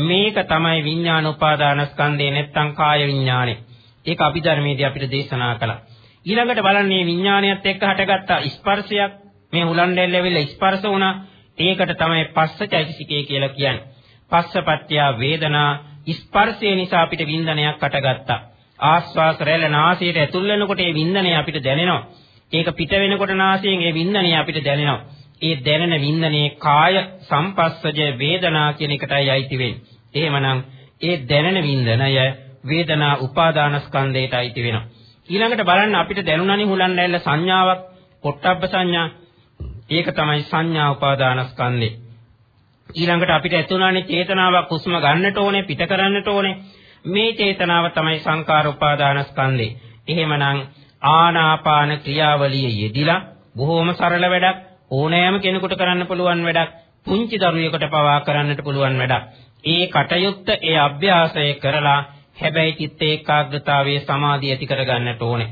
මේක තමයි විඥාන උපාදානස්කන්ධේ නැත්තම් කාය විඥානේ ඒක අභිධර්මයේදී අපිට දේශනා කළා ඊළඟට බලන්න මේ විඥානයත් එක්ක හටගත්ත ස්පර්ශයක් මේ හුලන්ඩෙල් ඇවිල්ලා ස්පර්ශ වුණා. ඒකට තමයි පස්සචෛතසිකය කියලා කියන්නේ. පස්සපත්‍ය වේදනා ස්පර්ශය නිසා අපිට වින්දනයක් හටගත්තා. ආස්වාස රැළ නාසයට ඇතුල් වෙනකොට ඒ වින්දනය අපිට දැනෙනවා. ඒක පිට වෙනකොට නාසයෙන් ඒ වින්දනය අපිට දැනෙනවා. ඒ දැනෙන වින්දනයේ කාය සම්පස්සජ වේදනා කියන එකටයි අයිති වෙන්නේ. එහෙමනම් ඒ දැනෙන වින්දනය වේදනා උපාදානස්කන්ධයට අයිති වෙනවා. ඊළඟට බලන්න අපිට දැනුණානේ හුලන් නැල්ල සංඥාවක් පොට්ටබ්බ සංඥා. ඒක තමයි සංඥා උපාදානස්කන්ධේ. ඊළඟට අපිට ඇතුණානේ චේතනාවක් හුස්ම ගන්නට ඕනේ පිට කරන්නට ඕනේ. මේ චේතනාව තමයි සංකාර උපාදානස්කන්ධේ. එහෙමනම් ආනාපාන ක්‍රියාවලිය යෙදිලා බොහොම සරල වැඩක් ඕනෑම කෙනෙකුට කරන්න පුළුවන් වැඩක් පුංචි දරුවෙකුට පවා කරන්නට පුළුවන් වැඩක්. ඒ කටයුත්ත ඒ අභ්‍යාසය කරලා හැබැයි චිත්ත ඒකාග්‍රතාවයේ සමාධිය ඇති කරගන්නට ඕනේ.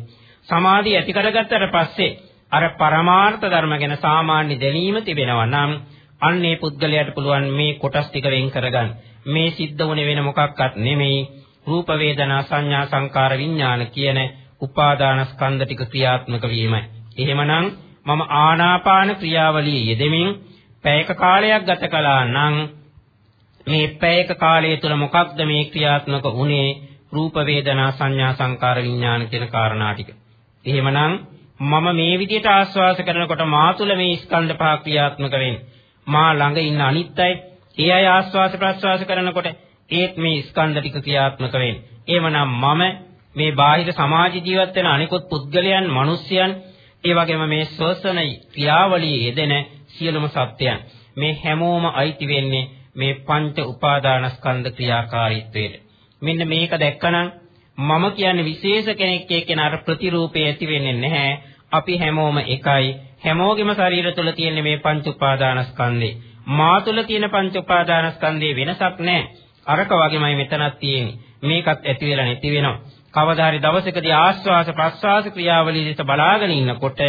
සමාධිය ඇති කරගත්තට පස්සේ අර පරමාර්ථ ධර්ම ගැන සාමාන්‍ය දැනීම තිබෙනවා නම් අන්නේ පුද්ගලයාට පුළුවන් මේ කොටස් ටික වෙන් කරගන්න. මේ සිද්ධ වුණේ වෙන මොකක්වත් නෙමෙයි. රූප වේදනා සංඥා සංකාර විඥාන කියන උපාදාන ස්කන්ධ ටික ක්‍රියාත්මක වීමයි. එහෙමනම් මම ආනාපාන ක්‍රියාවලිය යෙදෙමින් පැයක කාලයක් ගත කළා නම් මේ පැයක කාලය තුළ මොකක්ද මේ ක්‍රියාත්මක වුනේ රූප වේදනා සංඥා සංකාර විඥාන කියන කාරණා ටික. එහෙමනම් මම මේ විදිහට ආස්වාස කරනකොට මා තුළ මේ ස්කන්ධ පහ ක්‍රියාත්මක වෙන්නේ. මා ළඟ ඉන්න අනිත් අය, ඒ අය ආස්වාස ප්‍රස්වාස කරනකොට ඒත් මේ ස්කන්ධ ටික ක්‍රියාත්මක වෙන්නේ. එහෙමනම් මම මේ බාහිර සමාජ ජීවත් වෙන අනිකුත් පුද්ගලයන්, මිනිස්යන්, ඒ වගේම මේ ශ්වසන ක්‍රියාවලියේ යෙදෙන සියලුම සත්‍යයන් මේ හැමෝම අයිති වෙන්නේ මේ පංච උපාදානස්කන්ධ ක්‍රියාකාරීත්වයට. මෙන්න මේක දැක්කනම් මම කියන්නේ විශේෂ කෙනෙක් කියන අර ප්‍රතිරූපේ ඇති වෙන්නේ නැහැ. අපි හැමෝම එකයි. හැමෝගෙම ශරීර තුල තියෙන මේ පංච උපාදානස්කන්ධේ. මා තුල තියෙන පංච උපාදානස්කන්ධේ වෙනසක් නැහැ. අරක වගේමයි මෙතනක් තියෙන්නේ. මේකත් ඇති වෙලා නැති වෙනවා. කවදා හරි දවසකදී ආස්වාස ප්‍රස්වාස ක්‍රියාවලිය දිහා බලාගෙන ඉන්නකොට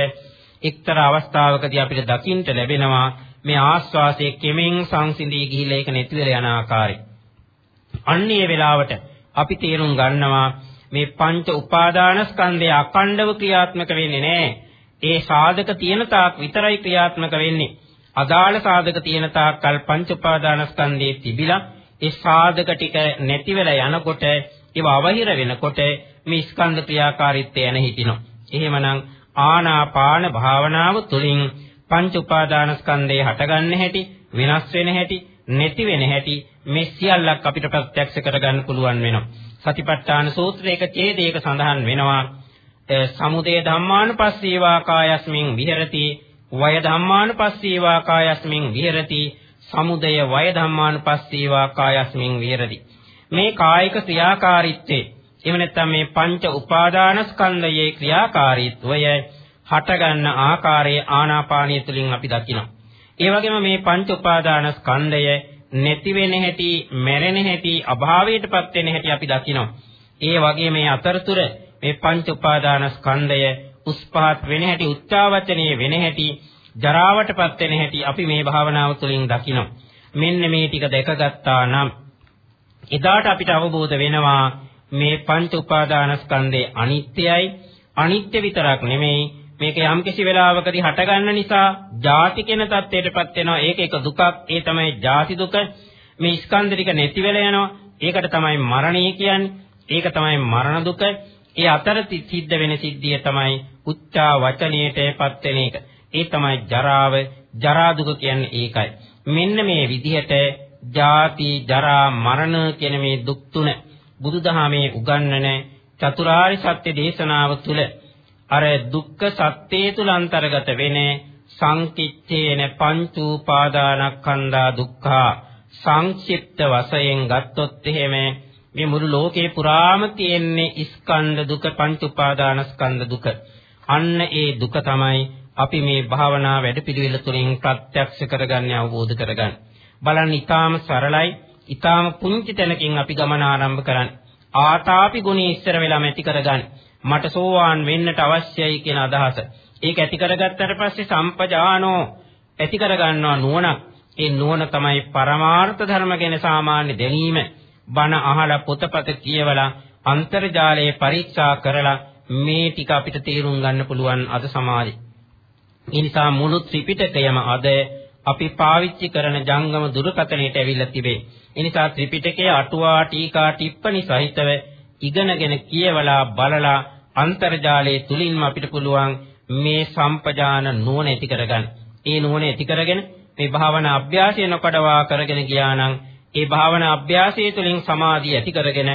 එක්තරා අවස්ථාවකදී අපිට දකින්න ලැබෙනවා මේ ආස්වාසයේ කෙමෙන් සංසිඳී ගිහිල්ලා ඒක නැති වෙලා යන ආකාරය. අන්නේ වෙලාවට අපි තේරුම් ගන්නවා මේ පංච උපාදානස්කන්ධය අකණ්ඩව ක්‍රියාත්මක වෙන්නේ නැහැ. ඒ සාධක තියෙන තාක් විතරයි ක්‍රියාත්මක වෙන්නේ. අදාළ සාධක තියෙන තාක් කල් පංච උපාදානස්කන්ධයේ තිබිලා ඒ සාධක ටික නැති වෙලා යනකොට ඒව අවහිර වෙනකොට මේ ස්කන්ධ ක්‍රියාකාරීත්වය එන හිටිනවා. එහෙමනම් ආනාපාන භාවනාව තුළින් පංච උපාදානස්කන්ධේ හටගන්න හැටි, වෙනස් වෙන හැටි, නැති වෙන හැටි මේ සියල්ලක් අපිට ප්‍රත්‍යක්ෂ කරගන්න පුළුවන් වෙනවා. සතිපට්ඨාන සූත්‍රයක ඡේදයක සඳහන් වෙනවා සමුදය ධම්මානුපස්සීවා කායස්මින් විහෙරති වය ධම්මානුපස්සීවා කායස්මින් විහෙරති සමුදය වය ධම්මානුපස්සීවා කායස්මින් විහෙරති මේ කායික ක්‍රියාකාරීත්වයේ එහෙම නැත්නම් මේ පංච උපාදානස්කන්ධයේ ක්‍රියාකාරීත්වය හටගන්න ආකාරයේ ආනාපානිය තුලින් අපි දකිනවා. ඒ වගේම මේ පංච උපාදාන ස්කන්ධය නැති වෙන හැටි, මැරෙන හැටි, අභාවයටපත් වෙන හැටි අපි දකිනවා. ඒ වගේ මේ අතරතුර මේ පංච උපාදාන ස්කන්ධය උස්පහත් වෙන හැටි, උච්චාවචනීය වෙන හැටි, ජරාවටපත් වෙන හැටි අපි මේ භාවනාව තුළින් දකිනවා. මෙන්න මේ ටික දැකගත්තා නම් එදාට අපිට අවබෝධ වෙනවා මේ පංච උපාදාන ස්කන්ධේ අනිත්‍යයි අනිත්‍ය විතරක් නෙමෙයි මේක යම්කිසි වෙලාවකදී හටගන්න නිසා ජාති කියන தත්ත්වයටපත් වෙනවා. ඒක එක දුකක්. ඒ තමයි ජාති දුක. මේ ස්කන්ධ ටික නැති වෙලා යනවා. ඒකට තමයි මරණය කියන්නේ. ඒක තමයි මරණ දුක. ඒ අතර සිද්ධ වෙන සිද්ධිය තමයි උච්චා වචනයටපත් වෙන එක. ඒ තමයි ජරාව. ජරා දුක කියන්නේ ඒකයි. මෙන්න මේ විදිහට ජාති ජරා මරණ කියන මේ දුක් තුන බුදුදහමේ උගන්වන චතුරාර්ය සත්‍ය දේශනාව තුළ අර දුක්ඛ සත්‍යය තුල අන්තර්ගත වෙන සංකිච්ඡේන පංච උපාදානස්කන්ධා දුක්ඛා සංක්ෂිප්ත වශයෙන් ගත්තොත් එහෙම මේ මුළු ලෝකේ පුරාම තියෙන්නේ ස්කන්ධ දුක පංච උපාදානස්කන්ධ දුක. අන්න ඒ දුක තමයි අපි මේ භාවනා වැඩපිළිවෙල තුළින් ප්‍රත්‍යක්ෂ කරගන්නේ අවබෝධ කරගන්න. බලන්න ඊටාම සරලයි, ඊටාම පුංචි තැනකින් අපි ගමන ආරම්භ කරන්නේ. ආතාපි ගුණී ඉස්සර වෙලාම ඇති කරගන්න. මට සෝවාන් වෙන්නට අවශ්‍යයි කියන අදහස. ඒක ඇති කරගත්තට පස්සේ සම්පජානෝ ඇති කරගන්නවා නුවණක්. ඒ නුවණ තමයි පරමාර්ථ ධර්ම ගැන සාමාන්‍ය දැනීම. බණ අහලා පොතපත කියවලා අන්තර්ජාලයේ පරීක්ෂා කරලා මේ ටික අපිට තේරුම් ගන්න පුළුවන් අද සමාජයේ. ඒ නිසා මුළු ත්‍රිපිටකයම අද අපි පාවිච්චි කරන ජංගම දුරකථනයට ඇවිල්ලා තිබේ. ඒ නිසා ත්‍රිපිටකයේ අටුවා ටීකා ටිප්පණි සහිතව ඉගෙනගෙන කියවලා බලලා අන්තර්ජාලයේ තුලින්ම අපිට පුළුවන් මේ සම්පජාන නුවණ ඇති කරගන්න. ඒ නුවණ ඇති කරගෙන මේ භාවනා අභ්‍යාසය නොකඩවා කරගෙන ගියා නම් ඒ භාවනා අභ්‍යාසය තුළින් සමාධිය ඇති කරගෙන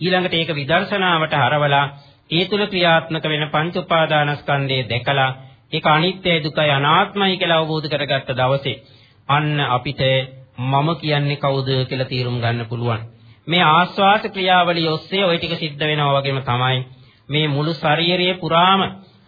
ඊළඟට ඒක විදර්ශනාවට හරවලා ඒ තුල ක්‍රියාත්මක වෙන පංච උපාදානස්කන්ධය දැකලා ඒක අනිත්‍යයි දුකයි අනාත්මයි කියලා අවබෝධ කරගත්ත දවසේ අන්න අපිට මම කියන්නේ කවුද කියලා තීරුම් ගන්න පුළුවන්. මේ ආස්වාස ක්‍රියාවලිය ඔස්සේ ওই ටික සිද්ධ වෙනවා වගේම තමයි මේ මුළු ශරීරයේ පුරාම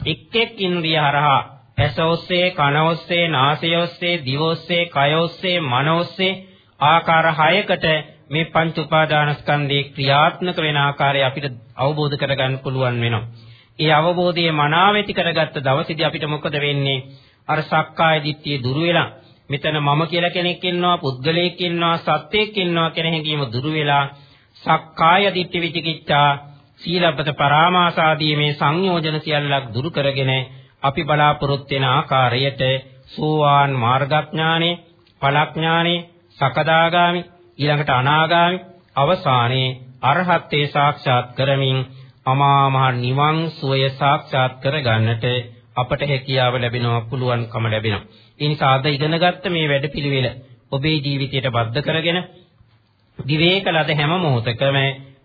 එක් එක් ඉන්ද්‍රිය හරහා ඇස ඔස්සේ කන ඔස්සේ නාසය ඔස්සේ දිව ඔස්සේ කය ඔස්සේ මන ඔස්සේ ආකාර 6කට මේ පංච උපාදානස්කන්ධේ ක්‍රියාත්මක වෙන ආකාරය අපිට අවබෝධ කරගන්න පුළුවන් වෙනවා. ඒ අවබෝධයේ මනාව ඇති කරගත්ත දවසේදී අපිට මොකද වෙන්නේ? අර සක්කාය දිට්ඨිය දුරු වෙලා මෙතන මම කියලා කෙනෙක් ඉන්නවා, පුද්ගලයෙක් ඉන්නවා, සත්‍යයක් ඉන්නවා කියන හැඟීම දුරු වෙලා සක්කාය දිට්ඨි විචිකිච්ඡා සීලබ්බත පරාමාසාදී මේ සංයෝජන සියල්ලක් දුරු කරගෙන අපි බලාපොරොත්තු වෙන ආකාරයට සෝවාන් මාර්ගඥානෙ, ඵලඥානෙ, සකදාගාමි, ඊළඟට අනාගාමි, අවසානයේ අරහත්ත්වේ සාක්ෂාත් කරමින් අමා මහ නිවන් සුවය සාක්ෂාත් කරගන්නට අපට හැකියාව ලැබෙනවා පුළුවන්කම ලැබෙනවා. ඒ නිසා අද ඉගෙනගත්ත මේ වැඩපිළිවෙල ඔබේ ජීවිතයට බද්ධ කරගෙන විවේක ලද හැම මොහොතකම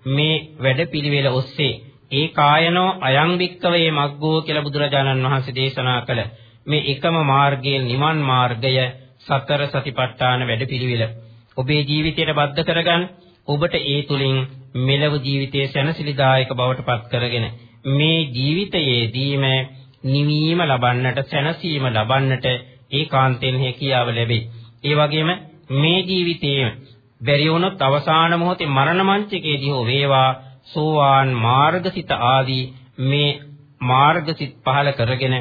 මේ වැඩපිළිවෙල ඔස්සේ ඒ කායනෝ අයං වික්කවේ මග්ගෝ කියලා බුදුරජාණන් වහන්සේ දේශනා කළ මේ එකම මාර්ගයේ නිවන් මාර්ගය සතර සතිපට්ඨාන වැඩපිළිවෙල ඔබේ ජීවිතයට බද්ධ කරගන්න ඔබට ඒ තුලින් මෙලව ජීවිතයේ සැනසෙලිදායක බවට පත් කරගෙන මේ ජීවිතයේදීම නිවීම ලබන්නට සැනසීම ලබන්නට ඒකාන්තයෙන් හැකියාව ලැබේ. ඒ වගේම මේ ජීවිතයේ බැරි වුණොත් අවසාන මොහොතේ මරණ මංචකයේදී හෝ වේවා සෝවාන් මාර්ගසිත ආදී මේ මාර්ගසිත පහල කරගෙන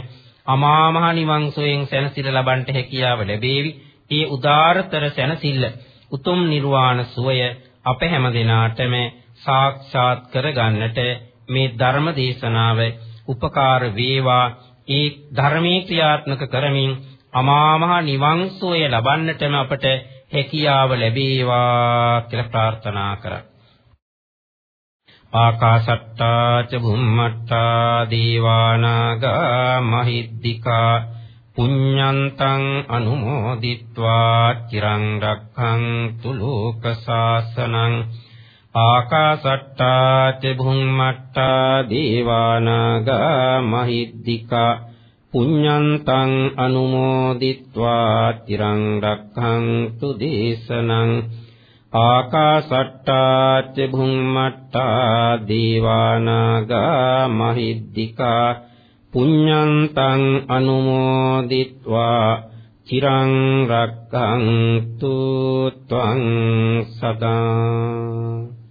අමා මහ නිවන් සෝයෙන් සැනසෙල ලබන්නට හැකියාව ලැබේවි. ඒ උදාාරතර සැනසෙල්ල උතුම් නිර්වාණ සුවය අප හැම දිනාටම සාක්ෂාත් කරගන්නට මේ ධර්ම දේශනාව උපකාර වේවා. ඒ ධර්මයේ ක්‍රියාත්මක කරමින් අමා මහ නිවන් සෝය ලබන්නටම අපට හැකියාව ලැබේවා කියලා ප්‍රාර්ථනා කරා. ආකාශට්ටා ච බුම්මට්ටා දීවානාගා මහිද්దికා පුඤ්ඤන්තං අනුමෝදිත්වා චිරං රක්ඛන්තු ලෝක සාසනං ආකාසට්ටා තෙබුම්මට්ටා දේවානාගා මහිද්దికා පුඤ්ඤන්තං අනුමෝදිත්වා තිරං රක්ඛන්තු දේශනං ආකාසට්ටා තෙබුම්මට්ටා දේවානාගා මහිද්దికා පුඤ්ඤන්තං අනුමෝදිත්වා චිරං රක්ඛන්තු ත්වං සදා